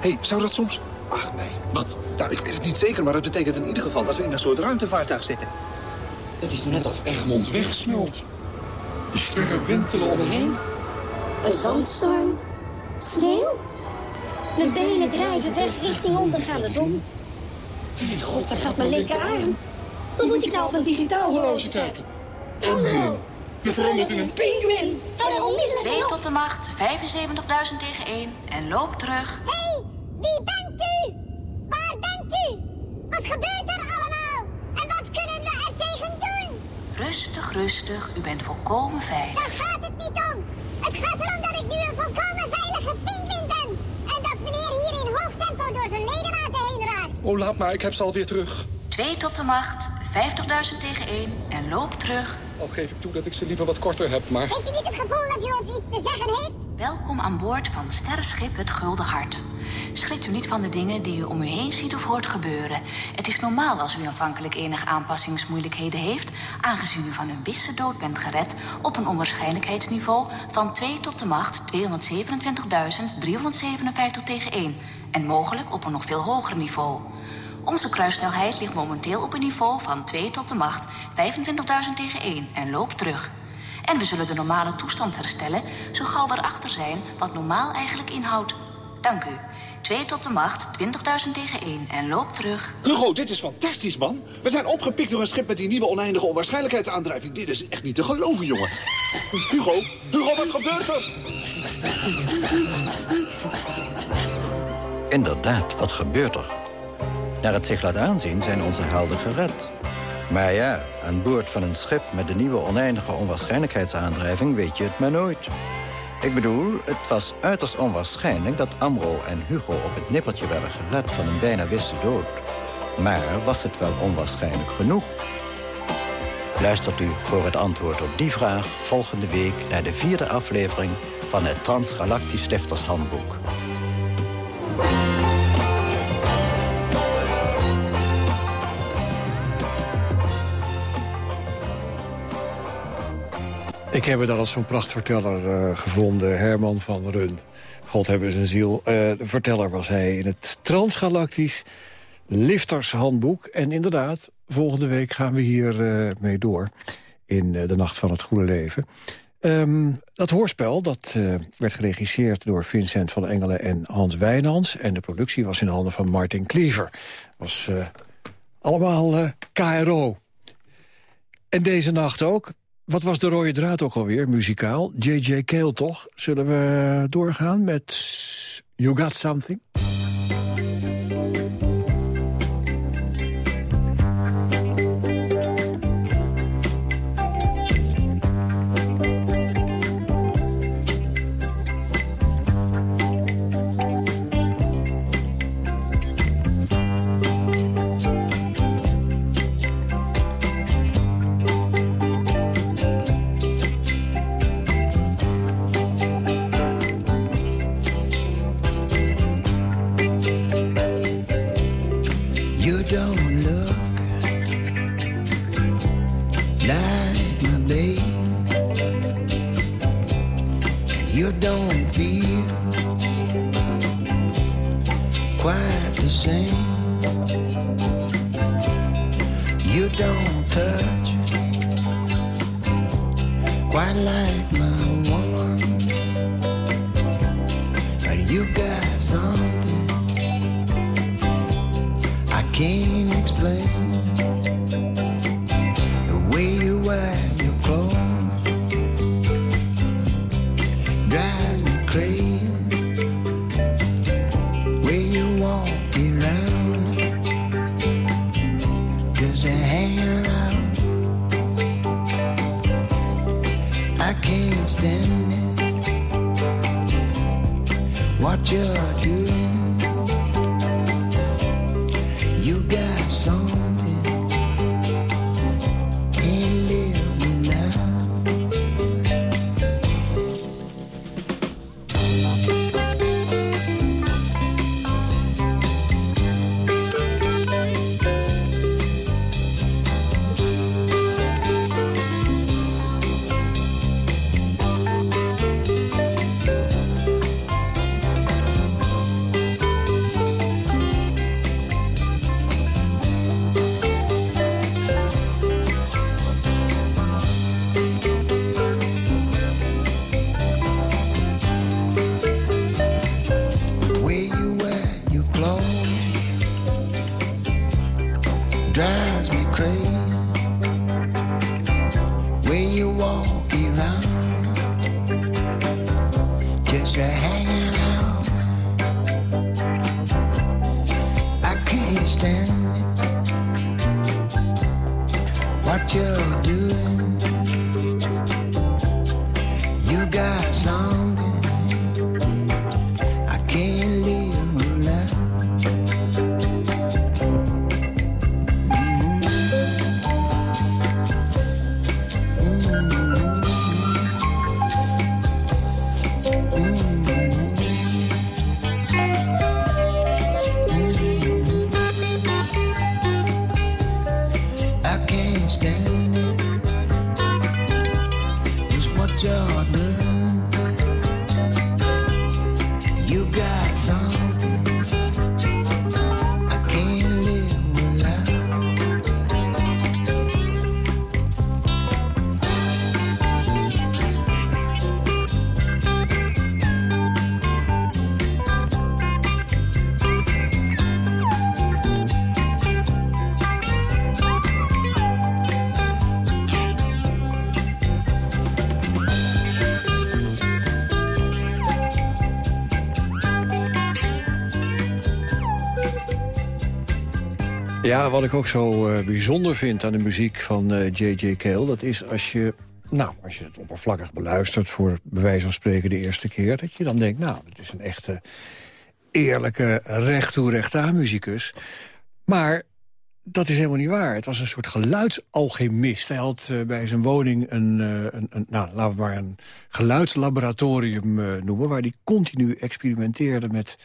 Hé, hey, zou dat soms... Ach, nee. Wat? Nou, ik weet het niet zeker, maar het betekent in ieder geval... dat we in een soort ruimtevaartuig zitten. Het is net of Egmond wegsmelt. De sterren wentelen om me heen. Een zandstorm. Sneeuw. Mijn benen drijven weg richting ondergaande zon. Mijn god, daar gaat mijn linkerarm. Hoe moet ik nou op een digitaal horloge kijken? Elmo, je verandert in een pinguïn. Hou onmiddellijk 2 mee op. tot de macht, 75.000 tegen 1 en loop terug. Hé, hey, wie bent u? Waar bent u? Wat gebeurt er allemaal? En wat kunnen we er tegen doen? Rustig, rustig, u bent volkomen veilig. Daar gaat het niet om. Het gaat erom dat ik nu een volkomen veilige pinguïn ben. En dat meneer hier in hoog tempo door zijn ledematen heen raakt. Oh, laat maar, ik heb ze alweer terug. 2 tot de macht, 50.000 tegen 1 en loop terug. Al geef ik toe dat ik ze liever wat korter heb, maar... Heeft u niet het gevoel dat u ons iets te zeggen heeft? Welkom aan boord van Sterrenschip het Gulden Hart. Schrikt u niet van de dingen die u om u heen ziet of hoort gebeuren. Het is normaal als u aanvankelijk enige aanpassingsmoeilijkheden heeft... aangezien u van een wisse dood bent gered... op een onwaarschijnlijkheidsniveau van 2 tot de macht 227.357 tegen 1... en mogelijk op een nog veel hoger niveau. Onze kruissnelheid ligt momenteel op een niveau van 2 tot de macht 25.000 tegen 1 en loopt terug. En we zullen de normale toestand herstellen... zo gauw we erachter zijn wat normaal eigenlijk inhoudt. Dank u. 2 tot de macht, 20.000 tegen 1 en loop terug. Hugo, dit is fantastisch, man. We zijn opgepikt door een schip met die nieuwe oneindige onwaarschijnlijkheidsaandrijving. Dit is echt niet te geloven, jongen. Hugo, Hugo, wat gebeurt er? Inderdaad, wat gebeurt er? Naar het zich laat aanzien zijn onze helden gered. Maar ja, aan boord van een schip met de nieuwe oneindige onwaarschijnlijkheidsaandrijving weet je het maar nooit. Ik bedoel, het was uiterst onwaarschijnlijk dat Amro en Hugo op het nippertje werden gered van een bijna wisse dood. Maar was het wel onwaarschijnlijk genoeg? Luistert u voor het antwoord op die vraag volgende week naar de vierde aflevering van het Transgalactisch Stiftershandboek. Ik heb al als zo'n prachtverteller eh, gevonden, Herman van Run. God hebben zijn ziel. De verteller was hij in het Transgalactisch Liftershandboek. En inderdaad, volgende week gaan we hier eh, mee door. In De Nacht van het Goede Leven. Ehm, dat hoorspel dat, werd geregisseerd door Vincent van Engelen en Hans Wijnands. En de productie was in handen van Martin Cleaver. was allemaal KRO. En deze nacht ook. Wat was de rode draad ook alweer, muzikaal? J.J. Cale toch? Zullen we doorgaan met You Got Something? Don't your hand Wat ik ook zo eh, bijzonder vind aan de muziek van eh, J.J. Cale... dat is als je, nou, als je het oppervlakkig beluistert... voor bij wijze van spreken de eerste keer... dat je dan denkt, nou, het is een echte eerlijke recht toe recht aan muzikus. Maar dat is helemaal niet waar. Het was een soort geluidsalchemist. Hij had eh, bij zijn woning een, eh, een, nou, laten we maar een geluidslaboratorium eh, noemen... waar hij continu experimenteerde met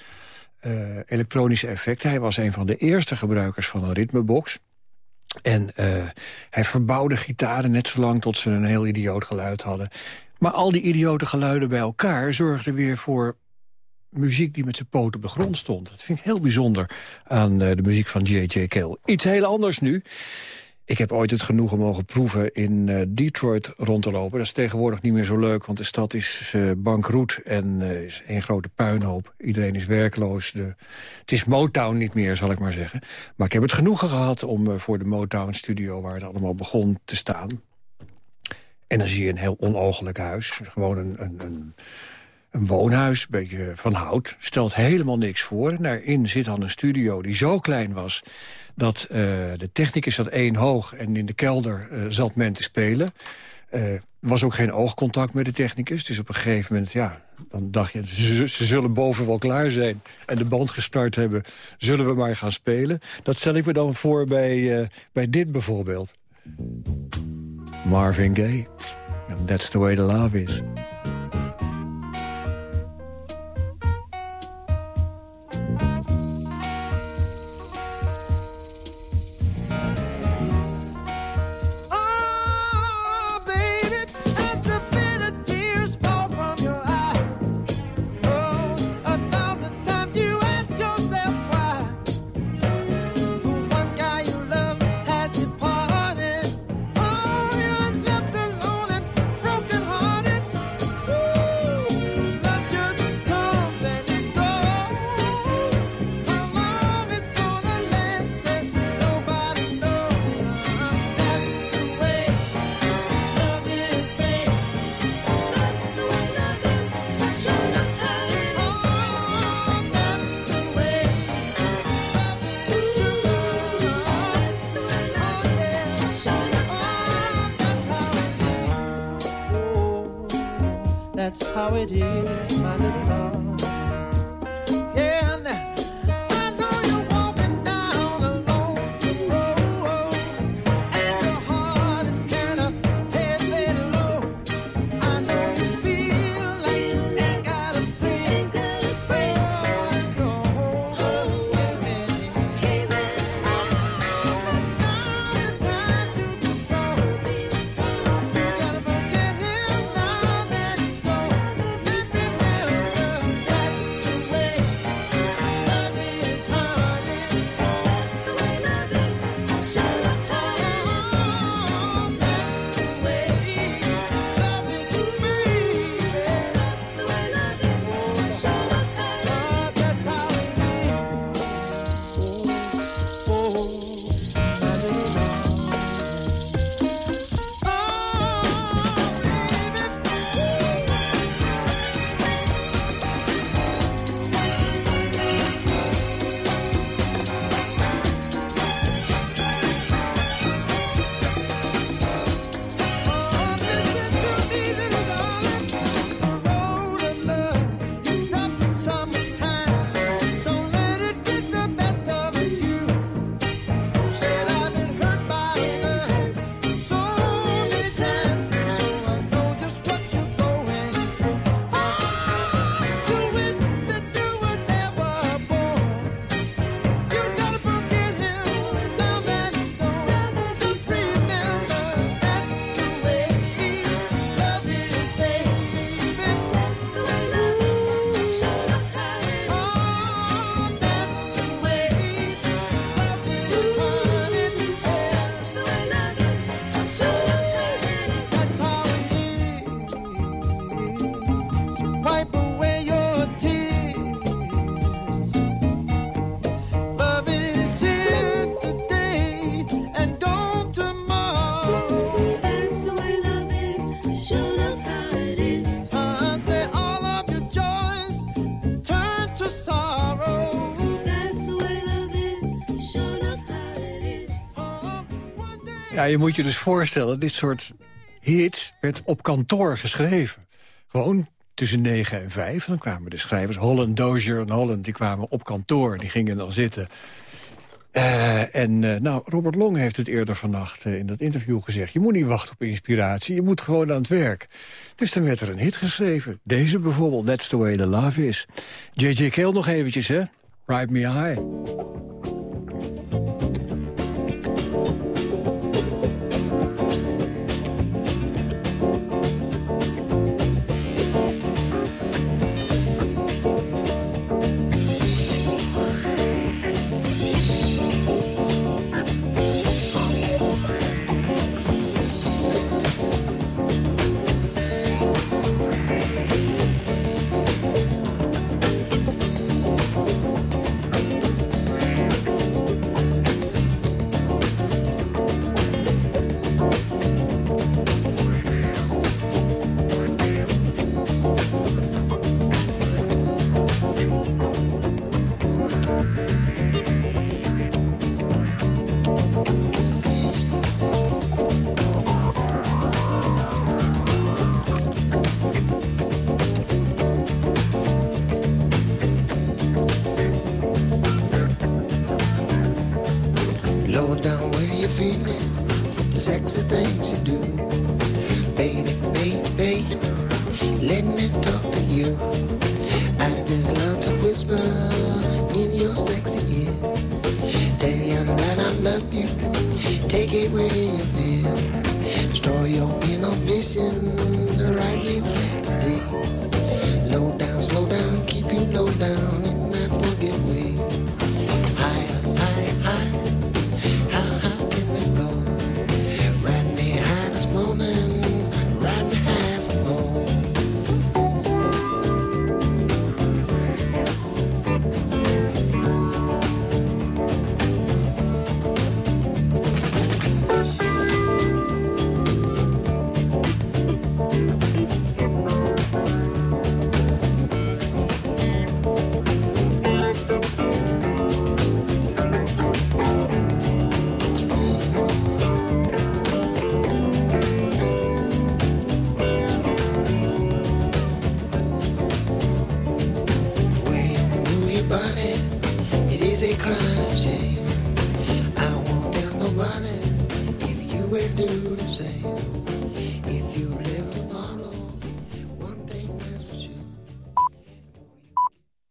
eh, elektronische effecten. Hij was een van de eerste gebruikers van een ritmebox. En eh, hij verbouwde gitaren net zo lang tot ze een heel idioot geluid hadden. Maar al die idiote geluiden bij elkaar zorgden weer voor muziek die met zijn poot op de grond stond. Dat vind ik heel bijzonder aan eh, de muziek van J.J. Cale. Iets heel anders nu. Ik heb ooit het genoegen mogen proeven in eh, Detroit rond te lopen. Dat is tegenwoordig niet meer zo leuk, want de stad is eh, bankroet... en eh, is één grote puinhoop. Iedereen is werkloos. De... Het is Motown niet meer, zal ik maar zeggen. Maar ik heb het genoegen gehad om voor de Motown-studio... waar het allemaal begon te staan. En dan zie je een heel onogelijk huis. Gewoon een, een, een, een woonhuis, een beetje van hout. Stelt helemaal niks voor. Daarin zit dan een studio die zo klein was dat eh, de technicus zat één hoog en in de kelder eh, zat men te spelen. Eh, Er was ook geen oogcontact met de technicus. Dus op een gegeven moment, ja, dan dacht je... Ze, zullen boven wel klaar zijn en de band gestart hebben. Zullen we maar gaan spelen? Dat stel ik me dan voor bij, bij dit bijvoorbeeld. Marvin Gaye. And that's the way the love is. Je moet je dus voorstellen, dit soort hits werd op kantoor geschreven. Gewoon tussen 9 en 5. Dan kwamen de schrijvers, Holland, Dozier en Holland... die kwamen op kantoor, die gingen dan zitten. Eh, en uh, nou, Robert Long heeft het eerder vannacht uh, in dat interview gezegd... je moet niet wachten op inspiratie, je moet gewoon aan het werk. Dus dan werd er een hit geschreven. Deze bijvoorbeeld, That's the way the love is. J.J. Cale nog eventjes, hè? Ride me high.